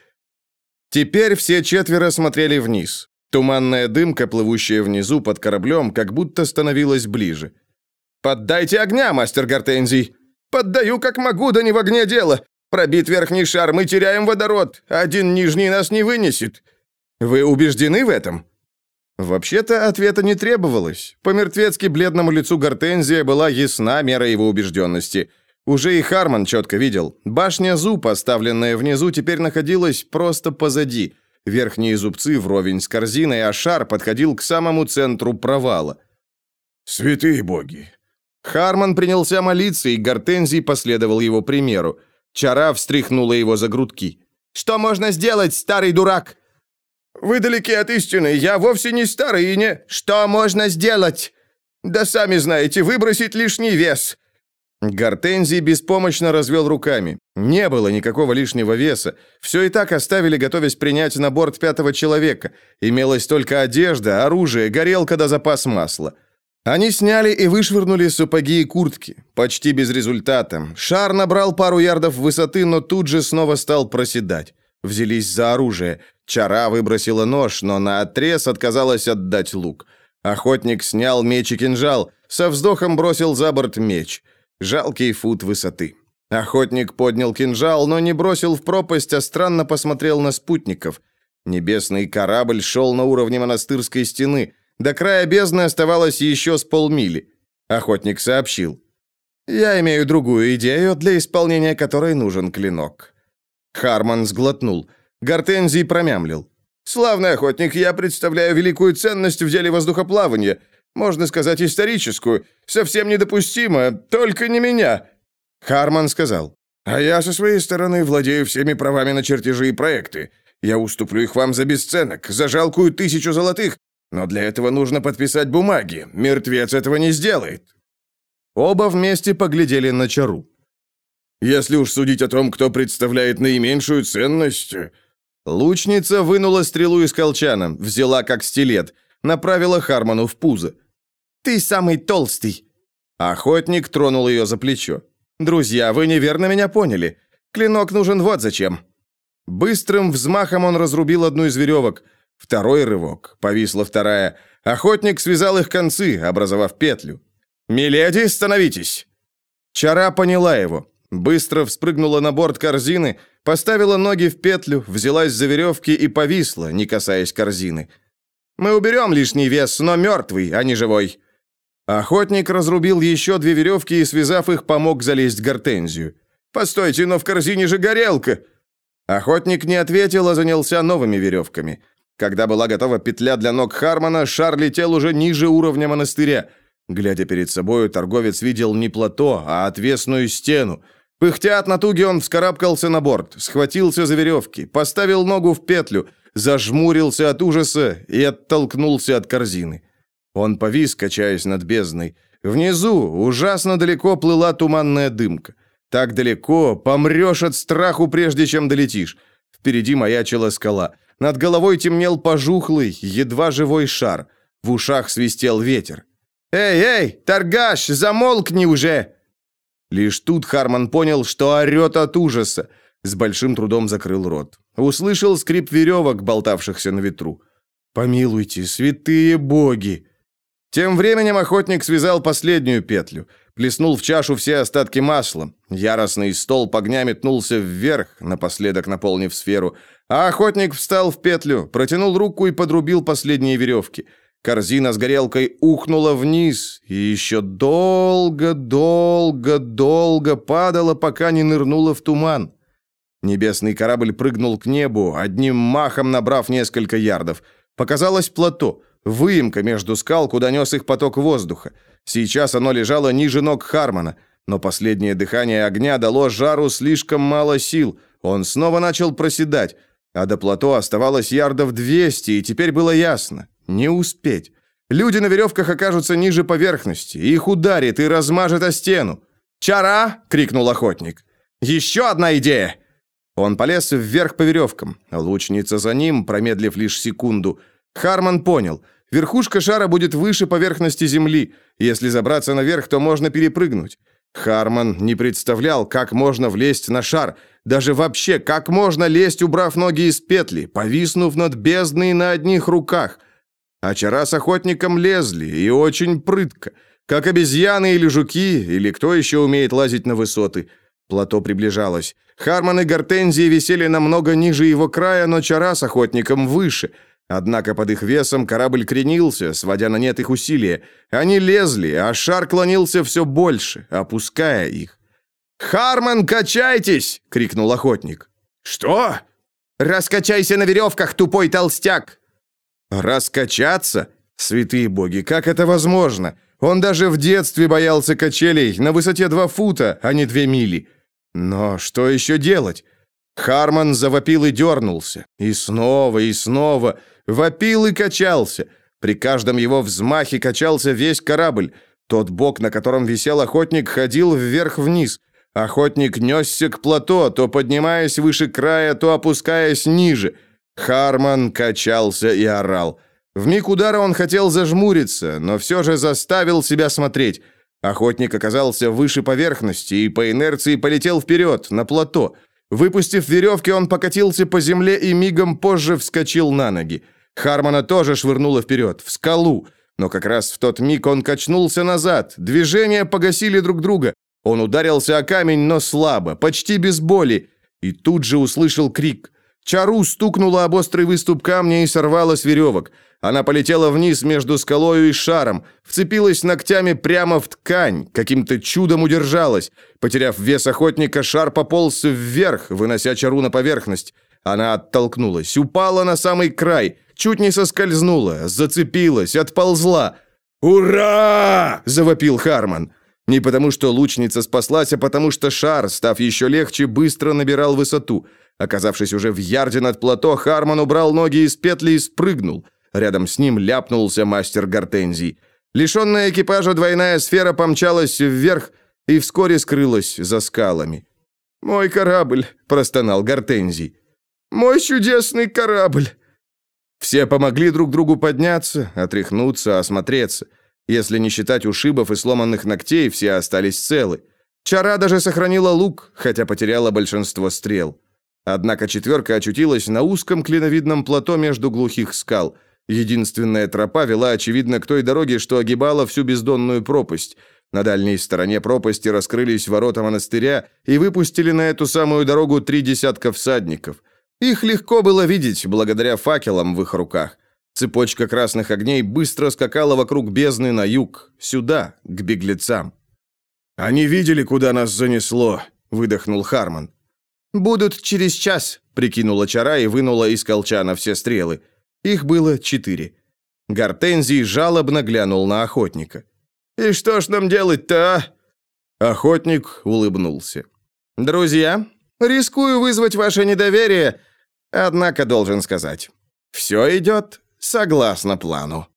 Теперь все четверо смотрели вниз. Туманная дымка, плывущая внизу под кораблем, как будто становилась ближе. «Поддайте огня, мастер Гортензий!» «Поддаю, как могу, да не в огне дело. Пробит верхний шар, мы теряем водород. Один нижний нас не вынесет. Вы убеждены в этом? Вообще-то ответа не требовалось. По мертвецки бледному лицу Гортензия была ясна мера его убежденности. Уже и Харман четко видел. Башня Зу, поставленная внизу, теперь находилась просто позади. Верхние зубцы вровень с корзиной, а шар подходил к самому центру провала. «Святые боги!» Харман принялся молиться, и Гортензий последовал его примеру. Чара встряхнула его за грудки. «Что можно сделать, старый дурак?» «Вы далеки от истины. Я вовсе не старый и не...» «Что можно сделать?» «Да сами знаете, выбросить лишний вес». Гортензий беспомощно развел руками. Не было никакого лишнего веса. Все и так оставили, готовясь принять на борт пятого человека. Имелась только одежда, оружие, горелка да запас масла. Они сняли и вышвырнули сапоги и куртки. Почти без результата. Шар набрал пару ярдов высоты, но тут же снова стал проседать. Взялись за оружие. Чара выбросила нож, но на отрез отказалась отдать лук. Охотник снял меч и кинжал. Со вздохом бросил за борт меч. Жалкий фут высоты. Охотник поднял кинжал, но не бросил в пропасть, а странно посмотрел на спутников. Небесный корабль шел на уровне монастырской стены. До края бездны оставалось еще с полмили. Охотник сообщил. «Я имею другую идею, для исполнения которой нужен клинок». Харман сглотнул. Гортензий промямлил. «Славный охотник, я представляю великую ценность в деле воздухоплавания. Можно сказать, историческую. Совсем недопустимо, только не меня». Харман сказал. «А я со своей стороны владею всеми правами на чертежи и проекты. Я уступлю их вам за бесценок, за жалкую тысячу золотых, но для этого нужно подписать бумаги. Мертвец этого не сделает». Оба вместе поглядели на чару. «Если уж судить о том, кто представляет наименьшую ценность...» Лучница вынула стрелу из колчана, взяла как стилет, направила Харману в пузо. «Ты самый толстый!» Охотник тронул ее за плечо. «Друзья, вы неверно меня поняли. Клинок нужен вот зачем». Быстрым взмахом он разрубил одну из веревок – Второй рывок. Повисла вторая. Охотник связал их концы, образовав петлю. «Миледи, становитесь!» Чара поняла его. Быстро вспрыгнула на борт корзины, поставила ноги в петлю, взялась за веревки и повисла, не касаясь корзины. «Мы уберем лишний вес, но мертвый, а не живой». Охотник разрубил еще две веревки и, связав их, помог залезть гортензию. «Постойте, но в корзине же горелка!» Охотник не ответил, а занялся новыми веревками. Когда была готова петля для ног Хармона, шар летел уже ниже уровня монастыря. Глядя перед собою, торговец видел не плато, а отвесную стену. Пыхтя от натуги, он вскарабкался на борт, схватился за веревки, поставил ногу в петлю, зажмурился от ужаса и оттолкнулся от корзины. Он повис, качаясь над бездной. Внизу ужасно далеко плыла туманная дымка. Так далеко, помрешь от страху, прежде чем долетишь. Впереди маячила скала. Над головой темнел пожухлый, едва живой шар. В ушах свистел ветер. «Эй, эй, торгаш, замолкни уже!» Лишь тут Харман понял, что орет от ужаса. С большим трудом закрыл рот. Услышал скрип веревок, болтавшихся на ветру. «Помилуйте, святые боги!» Тем временем охотник связал последнюю петлю, плеснул в чашу все остатки масла. Яростный стол огня метнулся вверх, напоследок наполнив сферу, а охотник встал в петлю, протянул руку и подрубил последние веревки. Корзина с горелкой ухнула вниз и еще долго, долго, долго падала, пока не нырнула в туман. Небесный корабль прыгнул к небу, одним махом набрав несколько ярдов. Показалось плато — Выемка между скал, куда нес их поток воздуха. Сейчас оно лежало ниже ног Хармона, но последнее дыхание огня дало жару слишком мало сил. Он снова начал проседать, а до плато оставалось ярдов 200, и теперь было ясно – не успеть. Люди на веревках окажутся ниже поверхности, их ударит и размажет о стену. «Чара!» — крикнул охотник. «Еще одна идея!» Он полез вверх по веревкам. Лучница за ним, промедлив лишь секунду – Харман понял. Верхушка шара будет выше поверхности Земли. Если забраться наверх, то можно перепрыгнуть. Харман не представлял, как можно влезть на шар. Даже вообще, как можно лезть, убрав ноги из петли, повиснув над бездной на одних руках. А чара с охотником лезли, и очень прытко. Как обезьяны или жуки, или кто еще умеет лазить на высоты. Плато приближалось. Харман и Гортензии висели намного ниже его края, но чара с охотником выше – Однако под их весом корабль кренился, сводя на нет их усилия. Они лезли, а шар клонился все больше, опуская их. «Харман, качайтесь!» — крикнул охотник. «Что?» «Раскачайся на веревках, тупой толстяк!» «Раскачаться? Святые боги, как это возможно? Он даже в детстве боялся качелей на высоте два фута, а не две мили. Но что еще делать?» Харман завопил и дернулся. И снова, и снова. Вопил и качался. При каждом его взмахе качался весь корабль. Тот бок, на котором висел охотник, ходил вверх-вниз. Охотник несся к плато, то поднимаясь выше края, то опускаясь ниже. Харман качался и орал. В миг удара он хотел зажмуриться, но все же заставил себя смотреть. Охотник оказался выше поверхности и по инерции полетел вперед, на плато. Выпустив веревки, он покатился по земле и мигом позже вскочил на ноги. Хармона тоже швырнуло вперед, в скалу. Но как раз в тот миг он качнулся назад. Движения погасили друг друга. Он ударился о камень, но слабо, почти без боли. И тут же услышал крик. Чару стукнула об острый выступ камня и сорвала с веревок. Она полетела вниз между скалою и шаром, вцепилась ногтями прямо в ткань, каким-то чудом удержалась. Потеряв вес охотника, шар пополз вверх, вынося Чару на поверхность. Она оттолкнулась, упала на самый край – чуть не соскользнула, зацепилась, отползла. «Ура!» – завопил Харман. Не потому, что лучница спаслась, а потому, что шар, став еще легче, быстро набирал высоту. Оказавшись уже в ярде над плато, Харман убрал ноги из петли и спрыгнул. Рядом с ним ляпнулся мастер Гортензий. Лишенная экипажа двойная сфера помчалась вверх и вскоре скрылась за скалами. «Мой корабль!» – простонал Гортензий. «Мой чудесный корабль!» Все помогли друг другу подняться, отряхнуться, осмотреться. Если не считать ушибов и сломанных ногтей, все остались целы. Чара даже сохранила лук, хотя потеряла большинство стрел. Однако четверка очутилась на узком клиновидном плато между глухих скал. Единственная тропа вела, очевидно, к той дороге, что огибала всю бездонную пропасть. На дальней стороне пропасти раскрылись ворота монастыря и выпустили на эту самую дорогу три десятка всадников. Их легко было видеть благодаря факелам в их руках. Цепочка красных огней быстро скакала вокруг бездны на юг, сюда, к беглецам. «Они видели, куда нас занесло», — выдохнул Харман. «Будут через час», — прикинула чара и вынула из колчана все стрелы. Их было четыре. Гортензий жалобно глянул на охотника. «И что ж нам делать-то, а?» Охотник улыбнулся. Друзья, рискую вызвать ваше недоверие, однако должен сказать, все идет согласно плану.